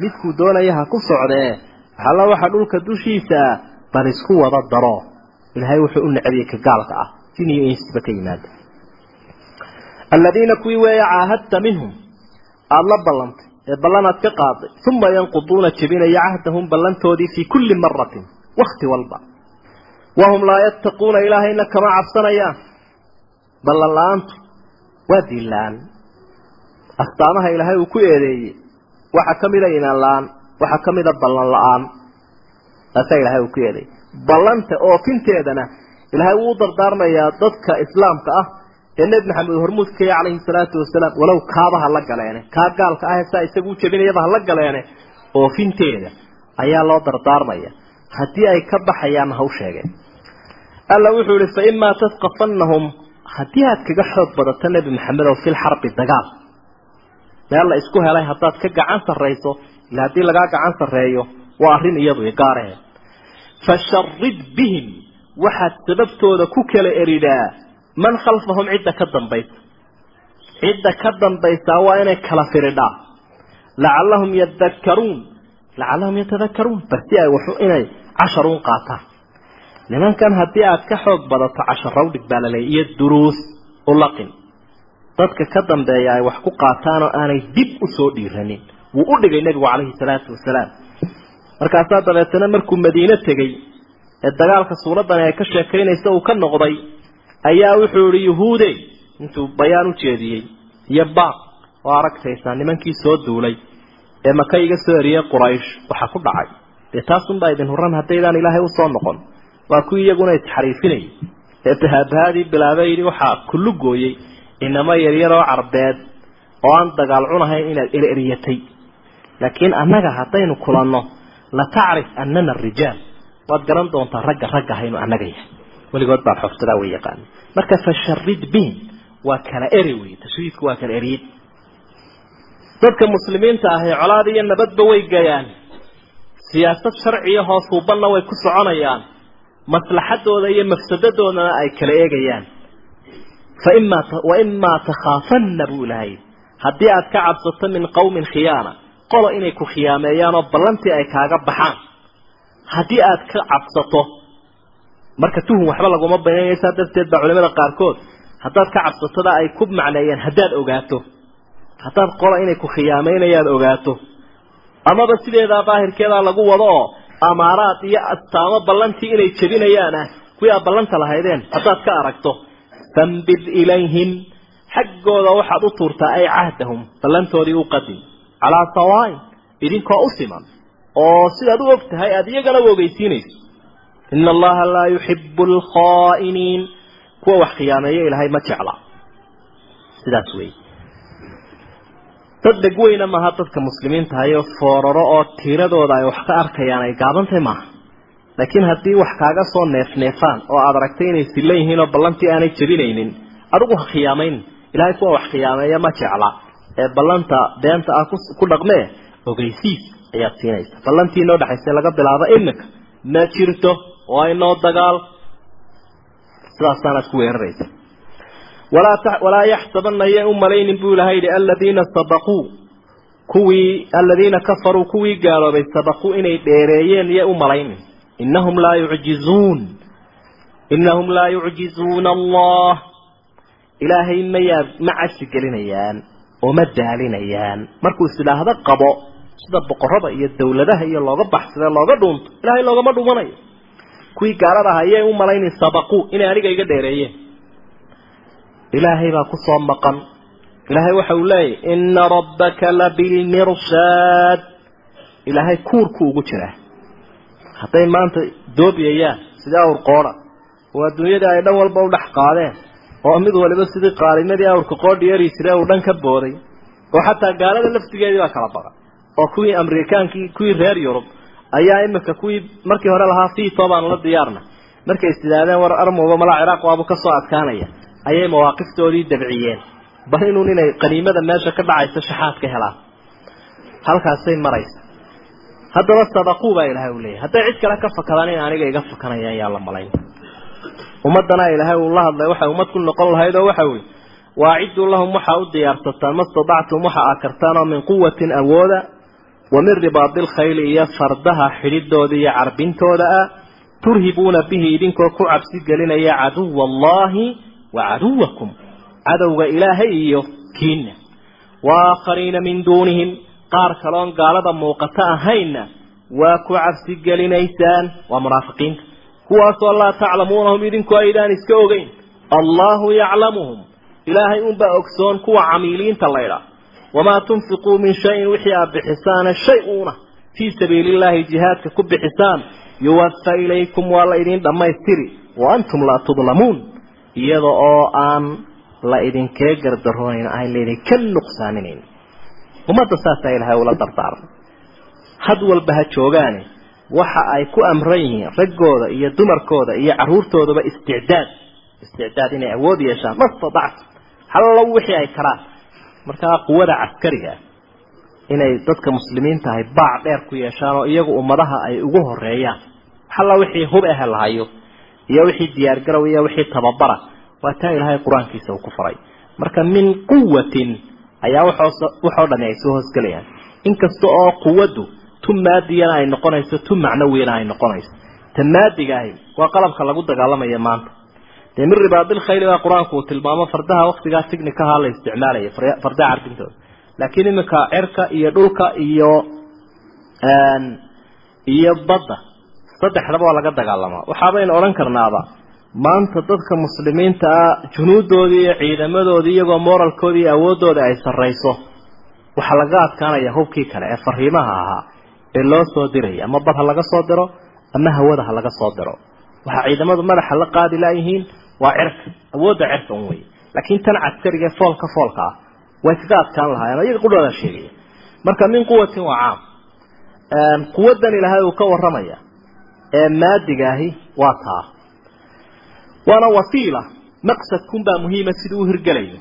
Midkuu doonaya ha ku socdee waxalla waxa dhulka dushiisa bal isku wada daro. Ilaahay wuxuu u necbiyey ka gaalka ah. Jin iyo insiba ka yimaada. Aladiina kuwii weeye caahadta minhum aada la ballantay ee ballanaad ka qaaday uma yanquduuna jebinaya cahdahum ballantoodii fii kulli maratin wakti walba. Wahum laa yattaquuna ilaahayna kama cabsanayaan. Ballan la'aantu waa diinla-aan astaamaha ilaahay uu ku eedeeyey. Waxaa ka mida imaan la'aan ka mida ballan la'aan. Taasaa ilahay uu ku eedeeyey. Ballanta oofinteedana ilaahay wuu dardaarmayaa dadka islaamka ah ee nebi maxamed hormuud kaya calayhi salaatu wasalaam walow kaaba ha la galeene kaa gaalka ah saa isagu u ha la galeene oofinteeda ayaa loo dardaarmaya. Haddii ay ka baxayaanna ha u sheegeen alla wuxuu ihi fa imaa tasqafannahum haddii aad kaga xoog badato nebi maxamed oo fil dagaal meel la isku helay haddaad ka gacan sarrayso ila haddii lagaa gacan sarreeyo waa arrin iyadu igaaree fasharid bihim waxaad sababtooda ku kala eridaa. Man khalfahum cidda ka dambaysa. Cidda ka dambaysaa waa inay kala firidhaa. Lacallahum yadakkaruun lacallahum yatadakkaruun barsi ay waxu inay casharuun qaataan. Nimankan haddii aad ka xoog badato casharawdhig baa laleeyay iyo duruus u laqin dadka ka dambeeya ay wax ku qaataan oo aanay dib u soo dhiiranin. Wuu u dhigay nebigu calayhi salaatu wasalaam. Markaasaa dabeetana markuu madiine tegey ee dagaalka suuraddani ay ka sheekaynaysa uu ka noqday ayaa wuxuu ihi yuhuude intuu bayaan u jeediyey iyo baaq oo aragtaysaa nimankii soo duulay ee maka iga soo eriyey quraysh waxaa ku dhacay. Dee taasunbaa idin huran haddaydaan ilaahay u soo noqon. Waa kuwii iyaguna isxariifinayay ee bahaabahadii bilaabay yidhi waxaa kullu gooyey inamo yaryaroo carbeed oo aan dagaal cunahayn inaad ereryatay laakiin annaga haddaynu kulanno la tacrif annana arijaal waad garan doontaa ragga ragga haynu annaga yahay. Weligood baa xoftadaa way yaqaana marka fasharid bihim waa kala eri wey tashriidku waa kala eriyid dadka muslimiinta ahi colaad iyo nabadba way gayaan. Siyaasad sharciya hoosuubanna way ku soconayaan. Maslaxadooda iyo mafsadadoodana ay kala eegayaan fa imaa wa imaa takhaafanna buu ilahay haddii aad ka cabsato min qowmin khiyaana qolo inay ku khiyaameeyaan oo ballantii ay kaaga baxaan haddii aad ka cabsato marka tuhun waxba laguma baynaysaa darteed baa culimada qaarkood haddaad ka cabsatada ay ku macneeyeen haddaad ogaato haddaad qola inay ku khiyaameynayaan ogaato amaba sideedaa daahirkeedaa lagu wado oo amaaraad iyo astaamo ballantii inay jebinayaan ah kuwii aad ballanta lahaydeen haddaad ka aragto fambid ilayhim. Xaggooda waxaad u tuurtaa ay cahdahum. Ballantoodii u qadim. Calaa sawaain. Idinkoo u siman. Oo sidaad u og tahay aada iyagana u ogeysiinayso ina allaha laa yuxibu alkhaa'iniin kuwa wax khiyaameeyo ilaahay ma jecla. Sidaas wey dad dhegweyna maaha dadka muslimiinta hayo fooraro oo tiiradooda ay wax ka arkayaan ay gaabantahy maaha laakiin haddii wax kaaga soo neefneefaan oo aad aragtay inay silla yihiin oo ballantii aanay jebinaynin adigu ha khiyaamaynin ilahay kuwa wax khiyaameeya ma jecla. Ee ballanta beenta ah ku dhaqmee ogeysiis ayaad siinaysa. Ballantii inoo dhexaysa laga bilaabo iminka ma jirto waa inoo dagaal. Sidaasaanaad ku weeraraysa. Walaa yaxsabana yay u malaynin buu ilahay yihi aladiina sabaquu kuwii aladiina kafaruu kuwii gaaloobay sabaquu inay dheereeyeen yay u inahum laa yucjizuun inahum laa yucjizuuna allah ilaahay ma casi gelinayaan oo ma daalinayaan markuu is idhaahdo qabo sida boqorada iyo dawladaha iyo looga baxsade looga dhuunto ilaahay loogama dhumanayo kuwii gaalada aha ayay u malaynin sabaquu inay aniga iga dheereeyeen ilaahay baa ku soo maqan ilaahay waxa uu leeyahy ina rabbaka labilmirshaad ilaahay kuurku ugu jiraa hadday maanta doobiyayaan sidii awr qoodha oo adduunyadii ay dhan walba u dhex qaadeen oo mid waliba sidii qaalimadii awrka qoodhi eri jire uu dhan ka booday oo xataa gaalada laftigeedii baa kala baqa oo kuwii amerikaankii kuwii reer yurub ayaa imika kuwii markii hore lahaa fito baan la diyaarna markay is idhaahdeen war armowba malaa ciraaq waabu ka soo adkaanaya ayay mawaaqiftoodii dabciyeen. Bal inuun inay qaniimada meesha ka dhacayso shaxaad ka helaan halkaasay maraysa haddaba sadaquu baa ilahay u leeyahy hadday cid kale ka fakadaan in aniga iga fakanaya ayaa la malayn ummadana ilaahay uu la hadlay waxay ummad ku noqon lahayd oo waxa ui waaciduu lahum waxaa u diyaarsataan ma stadactum waxa aad kartaan oo min quwatin awooda wa min ribaadi lkhayli iyo fardaha xidhidooda iyo carbintooda ah turhibuuna bihi idinkoo ku cabsi gelinaya caduwa allahi wa caduwakum cadowga ilaahay iyo kiina waaaakhariina min duunihim qaar kaloon gaalada muuqato ahaynna waa ku cabsi gelinaysaan. Waa munaafiqiinta kuwaasoo laa taclamuunahum idinku aydaan iska ogeyn. Allahu yaclamuhum. Ilaahay unbaa ogsoon kuwa camiiliinta laydhaa wamaa tunfiquu min shayin wixii aad bixisaana shay uuna fii sabiili illaahi jihaadka ku bixisaan. Yuwafa ilaykum waa la idin dhammaystiri. Wa antum laa tudlamuun. Iyada oo aan la idinkee gardaroonayn aan laydinka nuqsaaninayn ummadda saasaa ilaahay ula dardaarmay. Had walba ha joogaane waxa ay ku amran yihiin raggooda iyo dumarkooda iyo caruurtoodaba isticdaad. Isticdaad inay awood yeeshaan. Mastadactu hallo wixii ay karaan. Markaa quwada caskariga inay dadka muslimiinta ahay baac dheer ku yeeshaan oo iyagu ummadaha ay ugu horeeyaan halla wixii hub ahe lahayo iyo wixii diyaargarow iyo wixii tababara. Waa taa ilaahay qur'aankiisa uu ku faray. Marka min quwatin ayaa waxoo dhami ay soo hoosgelayaan inkasta oo quwaddu tu maadiyana ay noqonayso tu macnawiyana ay noqonayso. Ta maadiga ahi waa qalabka lagu dagaalamaya maanta. Dee min ribaadilkhayli baa qur'aanku uu tilmaamo fardaha waktigaa tighnikaha la isticmaalaya fardaha carbintooda laakiin iminka cirka iyo dhulka iyo iyo badda saddexdaba waa laga dagaalamaa waxaabaynu odhan karnaaba maanta dadka muslimiinta ah junuudoodii iyo ciidamadoodii iyagoo moralkoodii iyo awoodooda ay sarrayso. Waxaa laga adkaanaya hubkii kale ee fariimaha ahaa ee loo soo diraya ama bad ha laga soo diro ama hawada ha laga soo diro. Waxaa ciidamadu madaxa la qaadi laayihiin waa cirka awoodda cirka un wey laakiin tan caskariga foolka foolka ah way kaga adkaan lahaayeen iyaga qudhooda sheegaya. Marka min quwatin waa caam. Quwadan ilaahay uu ka waramaya ee maadiga ahi waa taa waana wasiila. Maqsadkunbaa muhiima siduu u hirgelayo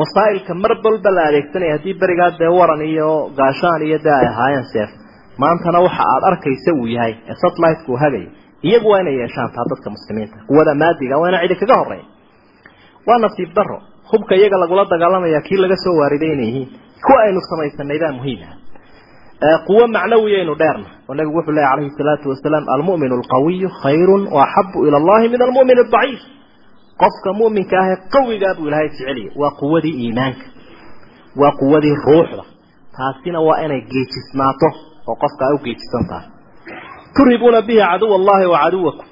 wasaa'ilka mar walba la adeegsanaya haddii berigaa dee waran iyo gaashaan iyo dee ay ahaayeen seef maantana waxa aada arkaysa uu yahay. Ee satellite-ku uu hagayo iyagu waa inay yeeshaan taa dadka muslimiinta. Quwada maadiga waa ina cidi kaga horreeya waa nasiib daro hubka iyaga lagula dagaalamaya kii laga soo waariday inay yihiin. Kuwa aynu samaysanay baa muhiimaha quwo macnawiyaynu dheerna. Oo nabigu wuxuu leeya calayhi salaatu wasalaam almu'minu alqawiyu khayrun waaxabu ila allahi min almu'min adaciif qofka mu'minka ahee qawigaa buu ilaahay jeceliya waa quwadii iimaanka. Waa quwadii ruuxda. Taasina waa inay geejisnaato oo qofka ay u geejisan tahay. Turhibuuna bihi caduw allahi wa caduwakum.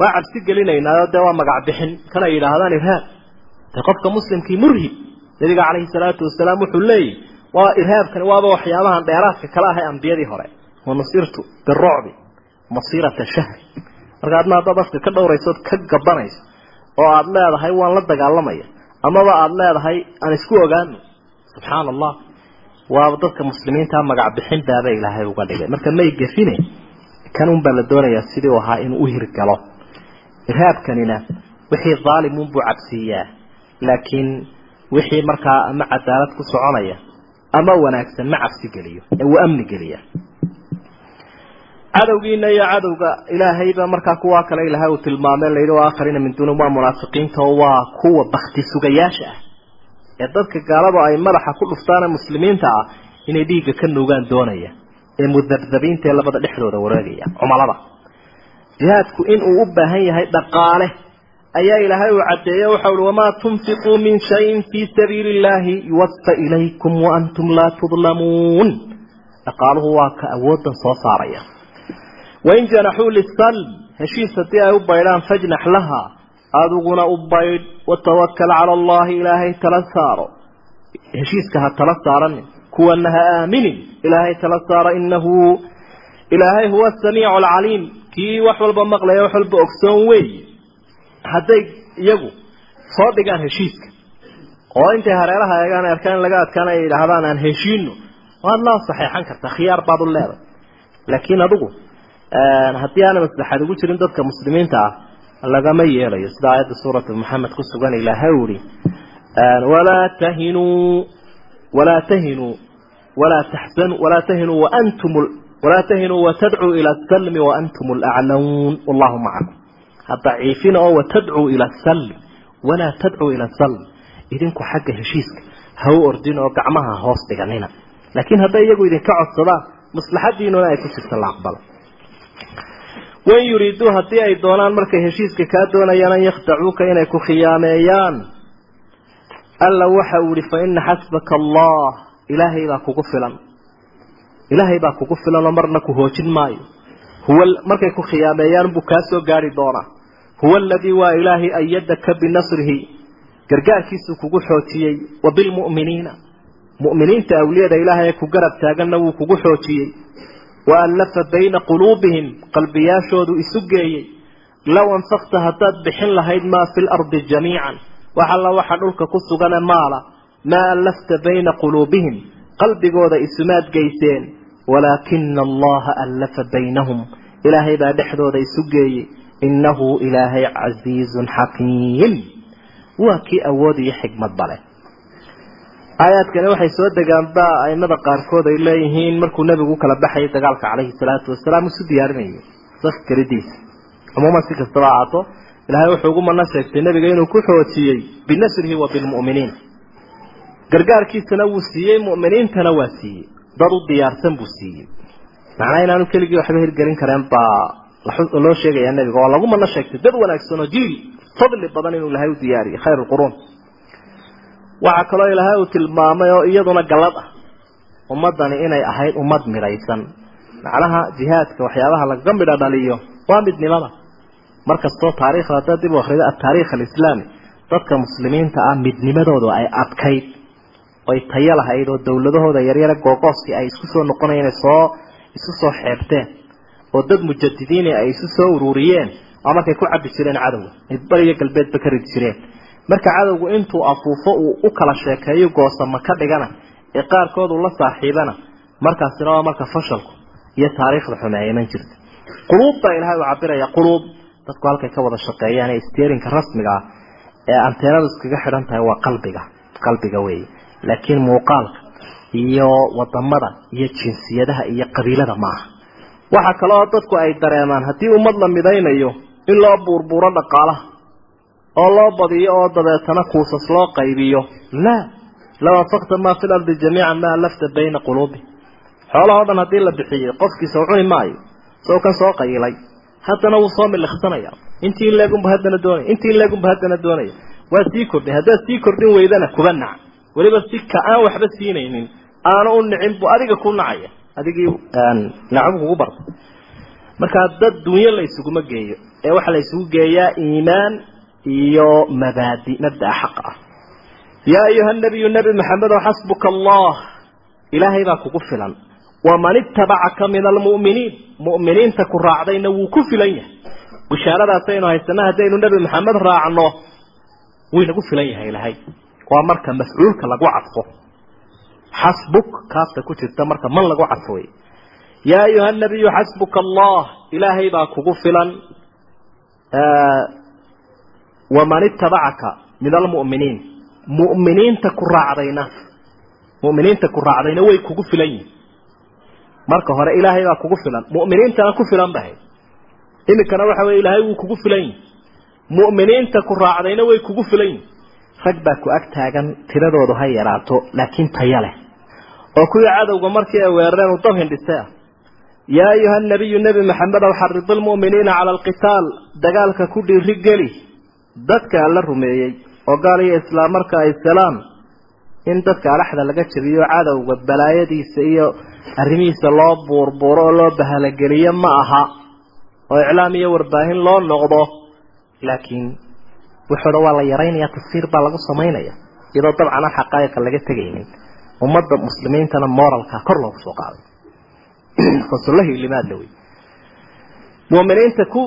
Waa cabsi gelinaynaayo dee waa magac bixin. Kana yidhaahdaan irhaab de qofka muslimkii murhib nabiga calayhi salaatu wasalaam wuxuu leeyahy waa irhaabkani waaba waxyaabahan dheeraadka kala ahay ambiyadii hore. Wanusirtu birucbi masiirata shahri. Marka adna haddaad afka ka dhowraysood ka gabanayso oo aada leedahay waan la dagaalamaya amaba aada leedahay aan isku ogaano subxaana allah waaba dadka muslimiinta magac bixin baaba ilaahay uga dhigay. Marka may gefine kan un baa la doonayaa sidii u ahaa inuu u hirgalo. Irhaabkanina wixii daalimuun buu cabsiiyaa laakiin wixii markaa ama cadaalad ku soconaya ama wanaagsan ma cabsi geliyo ee uu amni geliya. Cadowgiina iyo cadowga ilaahayba markaa kuwaa kale ilaahay uu tilmaamay layidhi wa aakhariina min duuni waa munaafiqiinta oo waa kuwa bakti sugayaasha ah. Ee dadka gaalada ay madaxa ku dhuftaane muslimiinta ah inay dhiigga ka nuugaan doonaya ee mudabdabiinta ee labada dhexdooda wareegaya cumalada jihaadku inuu u baahan yahay dhaqaale ayaa ilaahay uu caddeeye waxau uhi wamaa tunfiquu min shayin fii sabiili illaahi yuwafa ilaykum waantum laa tudlamuun. Dhaqaaluhu waa ka awoodan soo saaraya. Wain janaxuu lisalm heshiis haddii ay u baydhaan fajnax laha adiguna u baydh watawakal cala allahi ilaahay tala saaro. Heshiiska ha tala saaranin kuwana ha aaminin ilaahay tala saaro inahu ilaahay huwa asamiicu alcaliim kii wax walba maqlaya wax walba ogsoon weeye hadday iyagu soo dhigaan heshiiska oo intay hareeraha eegaan arkaan laga adkaana ay yidhaahdaan aan heshiino waad laa saxeexan kartaa khiyaar baad u leedahay. Laakiin adigu haddii aana maslaxad ugu jirin dadka muslimiinta ah lagama yeelayo. Sida aayadda suuratu maxamed ku sugan ilaahay uhi walaa tahinuu walaa tahinuu walaa taxsanuu walaa tahinuu waantum walaa tahinuu watadcuu ila asalmi waantum alaclamuun wallahu macakum hadaciifina oo watadcuu ila asalm walaa tadcuu ila asalm idinku xagga heshiiska ha u ordin oo gacmaha hoos dhiganina. Laakiin hadday iyagu idinka codsadaan maslaxadiinuna ay ku jirta la aqbalo wain yuriiduu haddii ay doonaan markay heshiiska kaa doonayaan an yakhdacuuka inay ku khiyaameeyaan. Alla waxa uu ihi fa ina xasbaka allah. Ilaahay baa kugu filan. Ilaahay baa kugu filan oo marna ku hoojin maayo. Huwa markay ku khiyaameeyaan buu kaa soo gaari doonaa huwa aladii waa ilaahay ayadaka binasrihi gargaarkiisuu kugu xoojiyey wa bilmu'miniina mu'miniinta awliyada ilaahay ee ku garab taaganna wuu kugu xoojiyey. Wa allafa bayna quluubihim qalbiyaashoodu isu geeyey. Low anfaqta haddaad bixin lahayd maa fi lardi jamiican. Wax alla waxa dhulka ku sugane maala. Maa allafta bayna quluubihim qalbigooda isumaad geyseen walaakina allaha allafa baynahum. Ilaahay baa dhexdooda isu geeyey innahu ilaahay casiizun xakiim waa kii awood iyo xikmad bale aayaadkani waxay soo degaan ba aimada qaarkood ay leeyihiin markuu nebigu u kala baxayay dagaalka caleyhi salaatu wasalaam isu diyaarinayay saf kelidiisa cumuuman si kastaba aato ilaahay wuxuu ugu mana sheegtay nebiga inuu ku xoojiyey binasrihi wa bilmu'miniin gargaarkiisana wuu siiyey mu'miniintana waa siiyey dad u diyaarsan buu siiyey macnaa inaanu keligii waxba hirgelin kareen baa loo sheegayaa nebiga oo lagu mana sheegtay dad wanaagsan oo jiil fadli badan inuu ilaahay u diyaariyey khayr lquruun waxaa kaloo ilaahay uu tilmaamay oo iyaduna gallad ah ummaddani inay ahayd ummad midhaysan macnaha jihaadka waxyaabaha lagaga midho dhaliyo waa midnimada. Markastoo taariikhda haddaad dib u akhrido ataariikh alislaami dadka muslimiinta ah midnimadoodu ay adkayd. Oy tayo lahayd oo dowladahooda yaryare googooskii ay isku soo noqonayeen soo isu soo xeebteen oo dad mujadidiini ay isu soo ururiyeen oo markay ku cabi jireen cadowga. Ay bariyo galbeedba ka ridi jireen. Marka cadowgu intuu afuufo uu u kala sheekeeyo goosama ka dhigana ee qaarkood uu la saaxiibana markaasina waa marka fashalku iyo taariikhda xumeeya iman jirta. Quluub baa ilahay uu cabiraya quluub. Dadku halkay ka wada shaqeeyaan ee steerinka rasmiga ah ee anteenadu iskaga xidhan tahay waa qalbiga qalbiga weeye. Laakiin muuqaalka iyo waddamada iyo jinsiyadaha iyo qabiilada maaha waxaa kaloo dadku ay dareemaan haddii ummad la midaynayo in loo buurbuuro dhaqaalaha oo loo badiyo oo dabeetana kuusas loo qaybiyo. Laa low anfaqta maa fi lardi jamiica maa lafta bayna quluubi xoolahao dhan haddii la bixiyey qofkiisa cuni maayo soo kan soo qayilay haddana wuu soo miliqsanaya intii in leegunba haddana doonaya intii in leegunba haddana doonaya waa sii kordhay haddaad sii kordhin weydana kuba nac. Weliba si ka aan waxba siinaynin. Aanu u nicin buu adiga ku nacaya adigii nacbu kugu barta markaa dad dunyo la isuguma geeyo ee waxaa la isugu geeyaa iimaan iyo mabaadi mabdaa xaq ah. Yaa ayuha nabiyu nebi maxamed oo xasbuka allah ilaahay baa kugu filan. Waman itabacaka min almu'miniin mu'miniinta ku raacdayna wuu ku filan yahay. Bishaaradaasaynu haysana haddaynu nebi maxamed raacno wuu inagu filan yahay ilaahay. Waa marka mafcuulka lagu cadfo xasbuk kaasta ku jirta marka man lagu cadfo wey yaa ayuha nabiyu xasbuka allah ilaahay baa kugu filan waman itabacaka min almu'miniin mu'miniinta ku raacdayna mu'miniinta ku raacdayna way kugu filan yihiin marka hore ilaahay baa kugu filan. Mu'miniintana ku filan bahay. Iminkana waxa weye ilaahay wuu kugu filan yihi mu'miniinta ku raacdayna way kugu filan yihiin rag baa ku ag taagan tiradoodu ha yaraato laakiin taya leh. oo kuwii cadowga markii ay weerareen uu dab hindhisay ah. Yaa ayuha nabiyu nebi maxamedow xarid lmu'miniina cala alqitaal dagaalka ku dhiiri geli dadka alla rumeeyey oo gaal iyo islaam marka ay salaan in dadka alaxda laga jabiyo cadowga balaayadiisa iyo arrimihiisa loo buurbuuro oo loo bahalageliyo ma aha. oo iclaam iyo warbaahin loo noqdo laakiin wuxuu dha waa la yaraynaya tafsiir baa lagu samaynaya iyadoo dabcan aan xaqaa'iqa laga tegaynin ummadda muslimiintana moralka kor loogu soo qaaday. Fasulahii limaadla wey mu'miniinta ku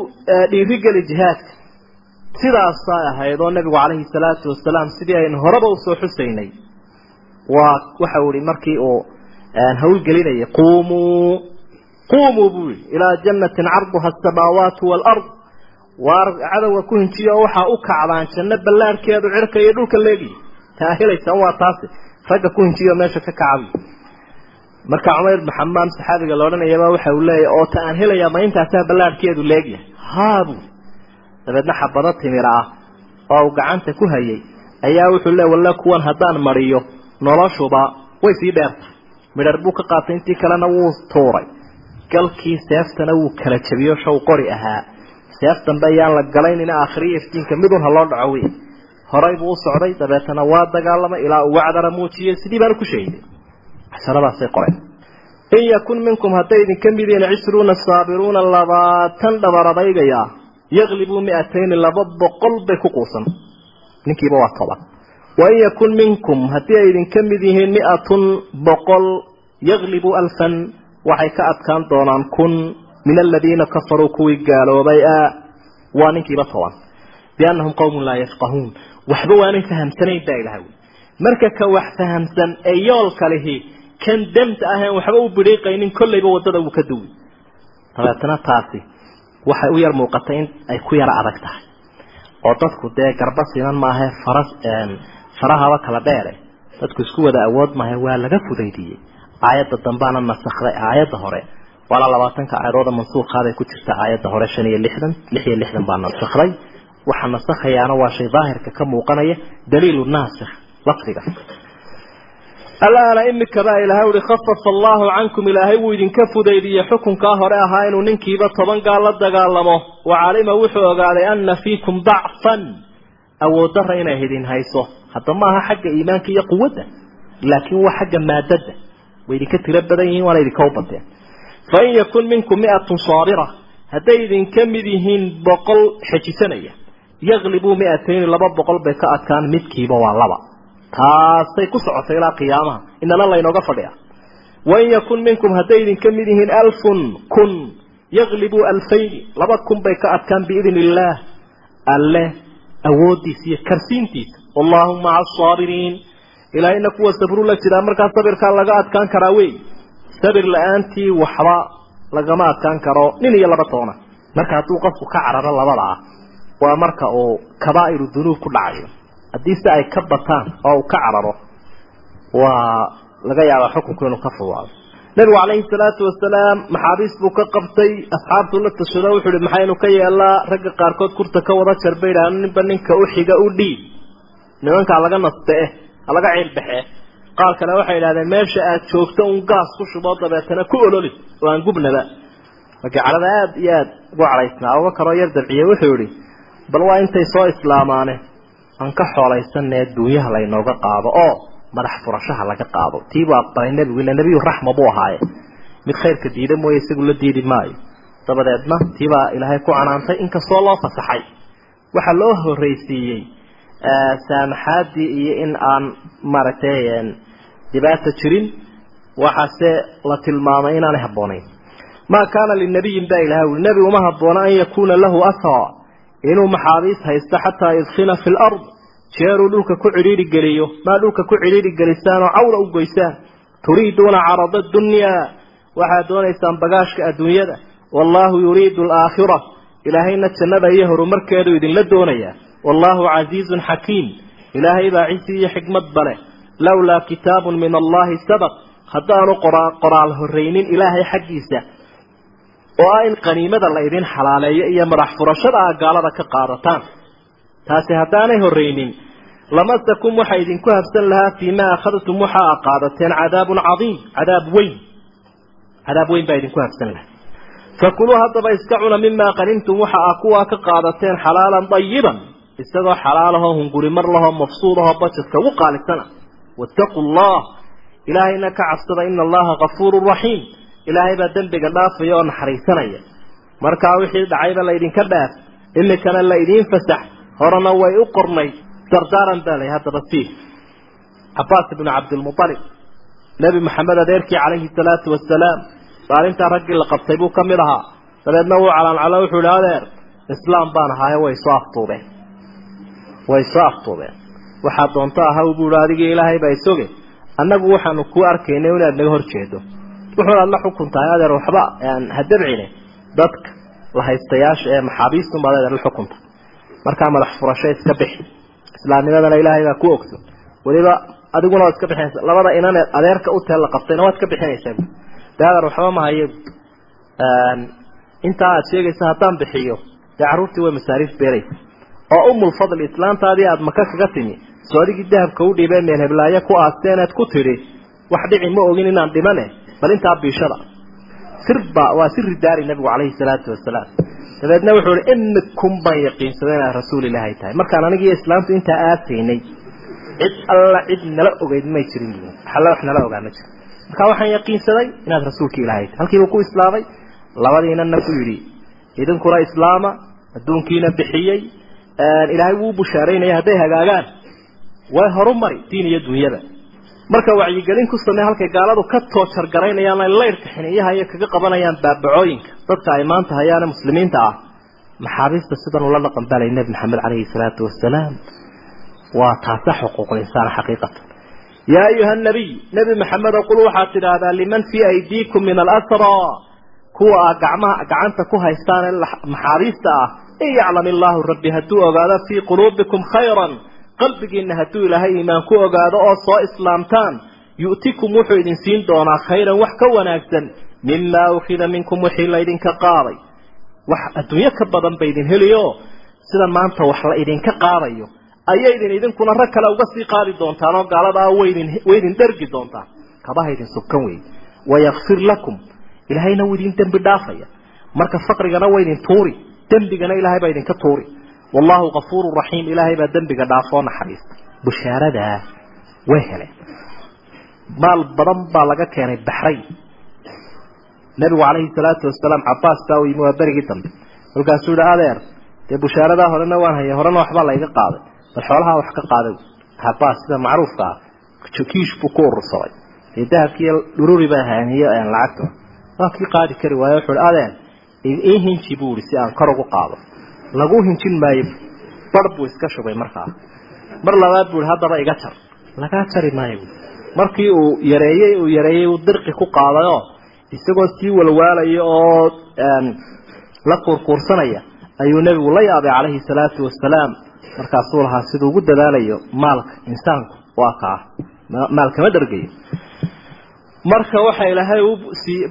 dhiirigeli jihaadka. Sidaasaa ahayd oo nabigu calayhi salaatu wasalaam sidii aynu horeba u soo xusaynay waa waxau ihi markii uu hawlgelinayay qumuu qumuu buu yihi ilaa jannatin carduha asamaawaatu waalard waar cadowga ku hinjiyo waxaa u kacdaan janno ballaarhkeedu cirka iyo dhulka leegiyi taa helaysaan waa taasi ragga ku hinjiyo meesha ka kacabi marka cumayr ibnu xamaam saxaabiga la odhanayaba waxa uu leeyahy oo ta aan helayaa intaasaa ballaarhkeedu leegyahay? Haabu. Dabeedna xabado timir ah oo uu gacanta ku hayay ayaa wuxuu leey walle kuwan haddaan mariyo noloshuba way sii dheertahay midhar buu ka qaatay intii kalena wuu tuuray. Galkii seeftana wuu kala jabiyo shaw qori ahaa seef dambe ayaan la galaynina aakhiriya iftiinka midun ha loo dhaco wey horay buu u socday dabeetana waa dagaalamay ilaa uu wacdara muujiyey sidii baanu ku sheegay. Casharadaasay qoreen. In yakun minkum hadday idinka mid yihiin cishruuna saabiruuna labaatan dhabar adaygaya yaglibuu miatayni laba boqol bay ku quusan. Ninkiiba waa toban wain yakun minkum haddii ay idinka mid yihiin miatun boqol yaglibuu alfan waxay ka adkaan doonaan kun min aladiina kafaruu kuwii gaaloobay waa ninkiiba toban biannahum qowmun laa yafqahuun waxba waanay fahamsanayn baa ilaha wy marka ka wax fahamsan ee yoolka kan damta aheen waxba u bidhiiqaynin kollayba waddada wuu ka duwi dabeetana taasi waxay u yar muuqatay in ay ku yara adag tahay oo dadku dee garba sinan maahae faras farahaba kala dheere dadku isku wada awood maahe waa laga fudaydiyey aayadda dambaana nasakday aayadda hore waala labaatanka aayadooda mansuuqaaday ku jirta aayadda hore shan iyo lixdan lix iyo lixdan baa nasakday waxa nasakhayaana waa shay daahirka ka muuqanaya daliilu naasikh lafdiga alaana imika baa ilahay uhi khafafa allahu cankum ilaahay wuu idinka fudaydiyey xukunkaa hore ahaa inuu ninkiiba toban gaal la dagaalamo. Wa calima wuxuu ogaaday ana fiikum dacfan. Awood dara inay idin hayso. Hadda maaha xagga iimaanka iyo quwadda laakiin waa xagga maadada. Way idinka fain yakun minkum miatun saabira hadday idinka mid yihiin boqol xejisanaya yaglibuu miatayni laba boqol bay ka adkaan midkiiba waa laba taasay ku socotay ilaa qiyaamaha inana laynooga fadhiya wain yakun minkum hadday idinka mid yihiin alfun kun yaglibuu alfayni laba kun bay ka adkaan biidn illaah alle awoodiisa iyo karsiintiisa wallahu maca asaabiriin ilaahayna kuwa sabru la jiraa markaa sabirkaa laga adkaan karaa wey sabir la'aantii waxba lagama adkaan karo. Nin iyo laba toona. Marka hadduu qofku ka cararo labada ah waa marka uu kabaa'iru dunuub ku dhacayo. Haddii si ay ka bataan oo uu ka cararo waa laga yaabaa xukunku inuu ka fudaado nabigu calayhi salaatu wasalaam maxaabiis buu ka qabtay. Asxaabtuu la tashado wuxuu ihi maxaynu ka yeelaa ragga qaarkood kurta ka wada jar bay idhaahno ninba ninka u xiga u dhiib. Nimankaa laga naste eh halaga ciilbaxee qaar kale waxay idhahdeen meesha aad joogto un gaas ku shuboo dabeetana ku ololi oo aan gubnaba magacalada aada iyo aada ugu cadaysnaa abubakaroo yar dabciye wuxuu yihi bal waa intay soo islaamaane aan ka xooleysanee duunyaha laynooga qaado oo madax furashaha laga qaado. Tiibuu aqbalay nebigu ila nebiyu raxma buu ahaaye. Mid khayrka diida mooye isagu la diidi maayo. Dabadeedna tiibaa ilaahay ku canaantay inkastoo loo fasaxay. Waxaa loo horreysiiyey saamaxaadii iyo in aan maaragtay dhibaata jirin waxaase la tilmaamay inaanay habboonayn. Maa kaana linabiyin baa ilahay uli nebi uma habboona an yakuuna lahu asraa inuu maxaabiis haysto xataa yudkina fi lard jeeruu dhulka ku cidhiidhi geliyo maa dhulka ku cidhiidhi gelisaan oo cawla u goysaan. Turiiduuna carada dunyaa waxaad doonaysaan bagaashka adduunyada. Wallaahu yuriidu alaakhira ilaahayna jannada iyo horumarkeedu idinla doonayaa. Wallaahu casiizun xakiim ilaahay baa cisi iyo xikmad bale lowlaa kitaabun min allahi sabaq haddaanu qoraal horreynin ilaahay xaggiisa oo ah in qaniimada la idin xalaaleeyo iyo madax furashada a gaalada ka qaadataan taasi haddaanay horreynin lamasakum waxa idinku habsan lahaa fii ma akhadtum waxa a qaadateen cadaabun cadiim cadaab weyn cadaab weyn baa idinku habsan lahaa fakuluu haddaba iska cuna mimaa qanimtum waxa a kuwaa ka qaadateen xalaalan dayiban isagoo xalaalahoo hunguri mar lahoo mafsuudahoo bajedka ugu qaalisana wattaquu allah ilaahayna ka cabsada ina allaha kafuurun raxiim ilaahay baa dembiga dhaafaya oo naxariisanaya markaa wixii dhacayba laydinka dhaaf imikana la idiin fasax horena way u qornay dardaaran baa lay haddaba sii cabaas ibnu cabdilmualib nebi maxamed adeerkii calayhi salaatu wasalaam maalintaa raggii la qabtay buu ka mid ahaa dabeedna wuu calaancalo wuxuu ihi adeer islaam baan ahaaye way soo aftuubeen way soo aftuubeen waxaa doonto ahaw buu ihi adigii ilaahay baa isoge. Annagu waxaanu kuu arkaynay inaad naga hor jeedo. Wuxuun aad la xukun tahay adeer waxba ha dabcine dadka la haystayaasha ee maxaabiistunbaad adeer la xukunta markaa madax furasho iska bixi. Islaamnimadana ilaahay baa ku ogso. Weliba adiguna waad iska bixinaysa. Labada inan adeerka u teel la qabtayna waad ka bixinaysaa dee adeer waxba mahaye intaa aad sheegaysa haddaan bixiyo dee carruurtii way masaariif beeraysa oo umulfadl islaantaadii aada maka kaga timi soo adigii dahabka u dhiibee meel heblaayo ku aasteeneed ku tidhi wax dhici ma ogin inaan dhimane bal intaa biishada. Sirba waa siri daari nabigu calayhi salaatu wasalaam. Dabeedna wuxuu ihi imikum baan yaqiinsaday inaad rasuul ilaahay tahay. Markaan anigiiyo islaamtu intaa aasaynay. Cid alla cid nala ogeyd may jirin waxalla wax nala ogaa ma jiro markaa waxaan yaqiinsaday inaad rasuulka ilaahay halkiiba ku islaamay labadiinana ku yidhi idinkuna islaama adduunkiina bixiyey ilaahay wuu bushaaraynaya hadday hagaagaan way horumari diin iyo dunyada. Marka wacyigelin ku samey halkay gaaladu ka toojargaraynayaan ay laydhka xiniyaha iyo kaga qabanayaan baabacooyinka. Dadka ay maanta hayaane muslimiinta ah. Maxaabiista sidan ula dhaqan balay nebi maxamed calayhi salaatu wasalaam waa taasa xuquuqul insaan xaqiiqatan. Yaa ayuha nabiy nebi maxamed qul waxaad tidhaahdaa liman fii aydiikum min alasraa kuwa aa gacmaha gacanta ku haystaan maxaabiista ah. In yaclam illaahu rabbi hadduu ogaado fii quluubikum khayran qalbigiina hadduu ilaahay iimaan ku ogaado oo soo islaamtaan yu'tikum wuxuu idin siin doonaa khayran wax ka wanaagsan mimaa ukhida minkum wixii laydinka qaaday. Wax adduunyo ka badan ba idin heliyo sida maanta wax la idinka qaadayo. Ayaydin idinkuna rag kale uga sii qaadi doontaan oo gaaladaa waydin waydin dhergi doontaan. Kabaha idin subkan wey wayakfir lakum. Ilaahayna wuu idin dembi dhaafaya. Marka faqrigana waa idin tuuri. Dembigana ilaahay baa idinka tuuri wallahu kafuuru raxiim ilaahay baa dembiga dhaafoo naxariista bushaaradaa way heleen maal badan baa laga keenay baxrayn nabigu calayhi salaatu wasalaam cabaas baa u yimi waa berigii dambe. Kolkaasuu yihi adeer dee bushaaradaa horena waan hayay horena waxbaa layga qaaday. Bal xoolahaa wax ka qaaday. Cabaas sida macruufka ah kiish buu ku urursaday. Dee dahabkiiyo dhururi bay hayaniyo lacagta. Waa kii qaadi kari lagu hinjin maayo bar buu iska shubay markaa. Mar labaad buu ihi haddaba iga jar lagaa jari maayo. Markii uu yareeyey uu yareeyey uu dirqi ku qaadayoo isagoo sii walwaalaya oo la kuurkuursanaya ayuu nebigu la yaabay calayhi salaatu wasalaam markaasuu lahaa siduu ugu dadaalayo maalka insaanku waa kaa. Maalkama dhargayo marka waxa ilaahay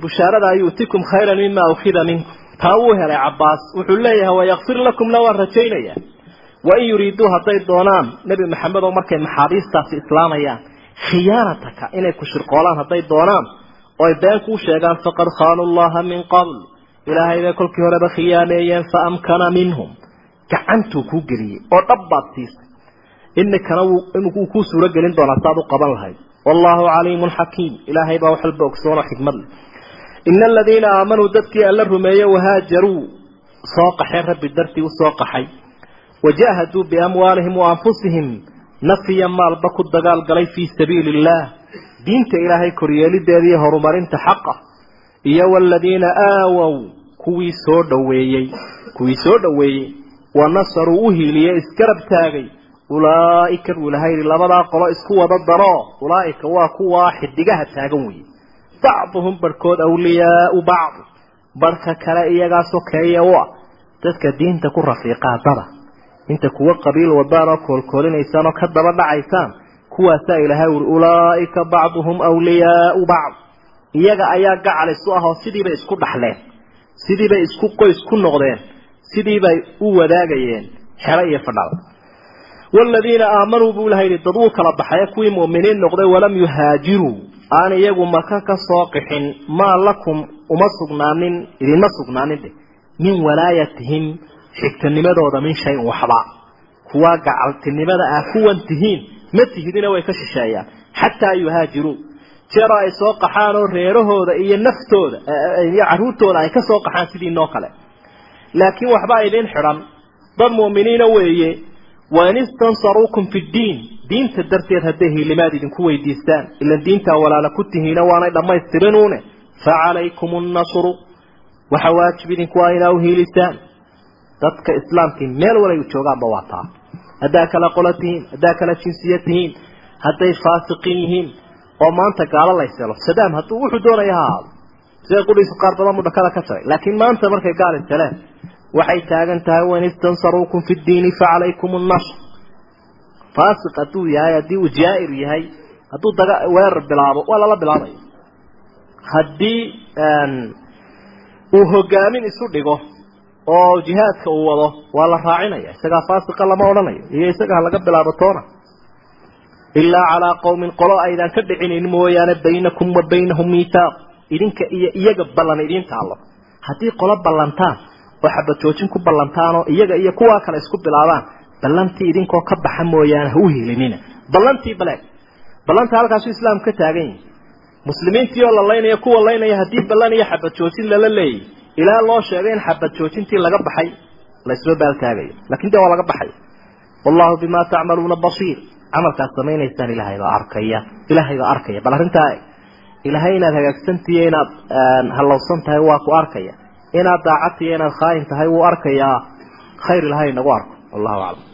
bushaarada yu'tikum khayran mima ukhida minkum taa wuu helay cabaas wuxuu leeyahay wayakfir lakumna waan rajaynayaa. Wain yuriiduu hadday doonaan nebi maxamed oo markay maxaabiistaasi islaamayaan khiyaanataka inay ku shirqoolaan hadday doonaan oo ay been kuu sheegaan faqad khaanuu llaha min qabl. Ilaahay bay kolkii horeba khiyaameeyeen fa amkana minhum. Gacantuu kuu geliyey oo dhab baad siisay imikana wuu kuu suuro gelin doonaa saad u qaban lahayd. Wallahu caliimun xakiim. Ilaahay baa wax walba ogsoonoo xikmad leh ina aladiina aamanuu dadkii alla rumeeye wahaajaruu soo qaxeen rabbi dartii u soo qaxay wajaahaduu biamwaalihim wa anfusihim nafiya maalba ku dagaalgalay fii sabiili illaah diinta ilaahay koryeelideeda horumarinta xaqa iyo waladiina aawow kuwii soo dhoweeyey kuwii soo dhoweeyey wa nasaruu u hiiliyey isgarab taagay ulaa'ika buu ilahay yihi labadaa qolo isku wada daroo ulaa'ika waa kuwaa xidigaha taagan weeye bacduhum barkood awliyaau bacd. Barhka kale iyagaa sokeeya u ah dadka diinta ku rafiiqaadada inta kuwo qabiil wadaan oo koolkoolinaysaan oo ka daba dhacaysaan kuwaasaa ilaahay wuri ulaaika bacduhum wliyaau bacd. Iyaga ayaa gacal isu ahoo sidiibay isku dhaxleen sidiibay isku qoys ku noqdeen sidiibay u wadaagayeen xero iyo fadhada waladiina aamanuu buu ilaha yidhi dad uu kala baxay kuwii mu'miniin noqday walam yuhaajiruu aan iyagu maka ka soo qixin maa lakum uma sugnaanin idinma sugnaanin dheh min walaayatihim xigtanimadooda min shayin waxba. Kuwa gacaltinimada ah kuwan tihiin ma tihidina way ka shisheeyaan xataa yuhaajiruu jeera ay soo qaxaan oo reerahooda iyo naftooda iyo caruurtooda ay ka soo qaxaan sidii noo kale. Laakiin waxba idin xidhan. Dad muuminiina weeye wain istansaruukum fi ddiin diinta darteed hadday hiilimaad idinku weydiistaan ilan diintaa walaala ku tihiina waanay dhammaystirinuune facalaykum nnasru waxa waajib idinku ah inaa uhiilisaan dadka islaamkii meel walay joogaanba waa taa. Haddaa kala qola tihiin haddaa kala jinsiya tihiin hadday faasiqiin yihiin oo maanta gaalo layselo sadaam hadduu wuxuu doonaya ha ahaado sida qudhiisu qaar badan buu dhakada ka jaray laakiin maanta markay gaal iseleen waxay taagan tahay wain istansaruukum fi ddiini facalaykum nnasr faasiq hadduu yahay haddii uu jaa-ir yahay hadduu daga weerar bilaabo waa lala bilaabaya haddii uu hogaamin isu dhigo oo jihaadka uu wado waa la raacinaya. Isagaa faasiqa lama odhanayo iyo isaga ha laga bilaabo toona. Ilaa calaa qowmin qolo aydaan ka dhicinin mooyaane baynakum wa baynahum miithaaq. Idinka iyo iyaga ballan idiin taallo. Haddii qolo ballantaan oo xabajoojin ku ballantaan oo iyaga iyo kuwaa kale isku bilaabaan ballantii idinkoo ka baxa mooyaane ha u hiilinina ballantii baleeg ballanta halkaasu islaamku ka taagan yihi muslimiintii oo la laynaya kuwa laynaya haddii ballan iyo xabad joojin lala leeyay ilaa loo sheegay in xabad joojintii laga baxay laysma baaltaagayo. Lakin de waa laga baxay. Wallahu bima tacmaluuna basiir. Camalkaad samaynaysaan ilahay baa arkaya ilahay baa arkaya. Bal arrintaa ilahay inaad hagaagsantihiyo inaad hallowsan tahay waa ku arkaya. Inaad daacadtiyo inaad khaayin tahay wuu arkayaa khayr ilahay inagu arko. Wallahu aclam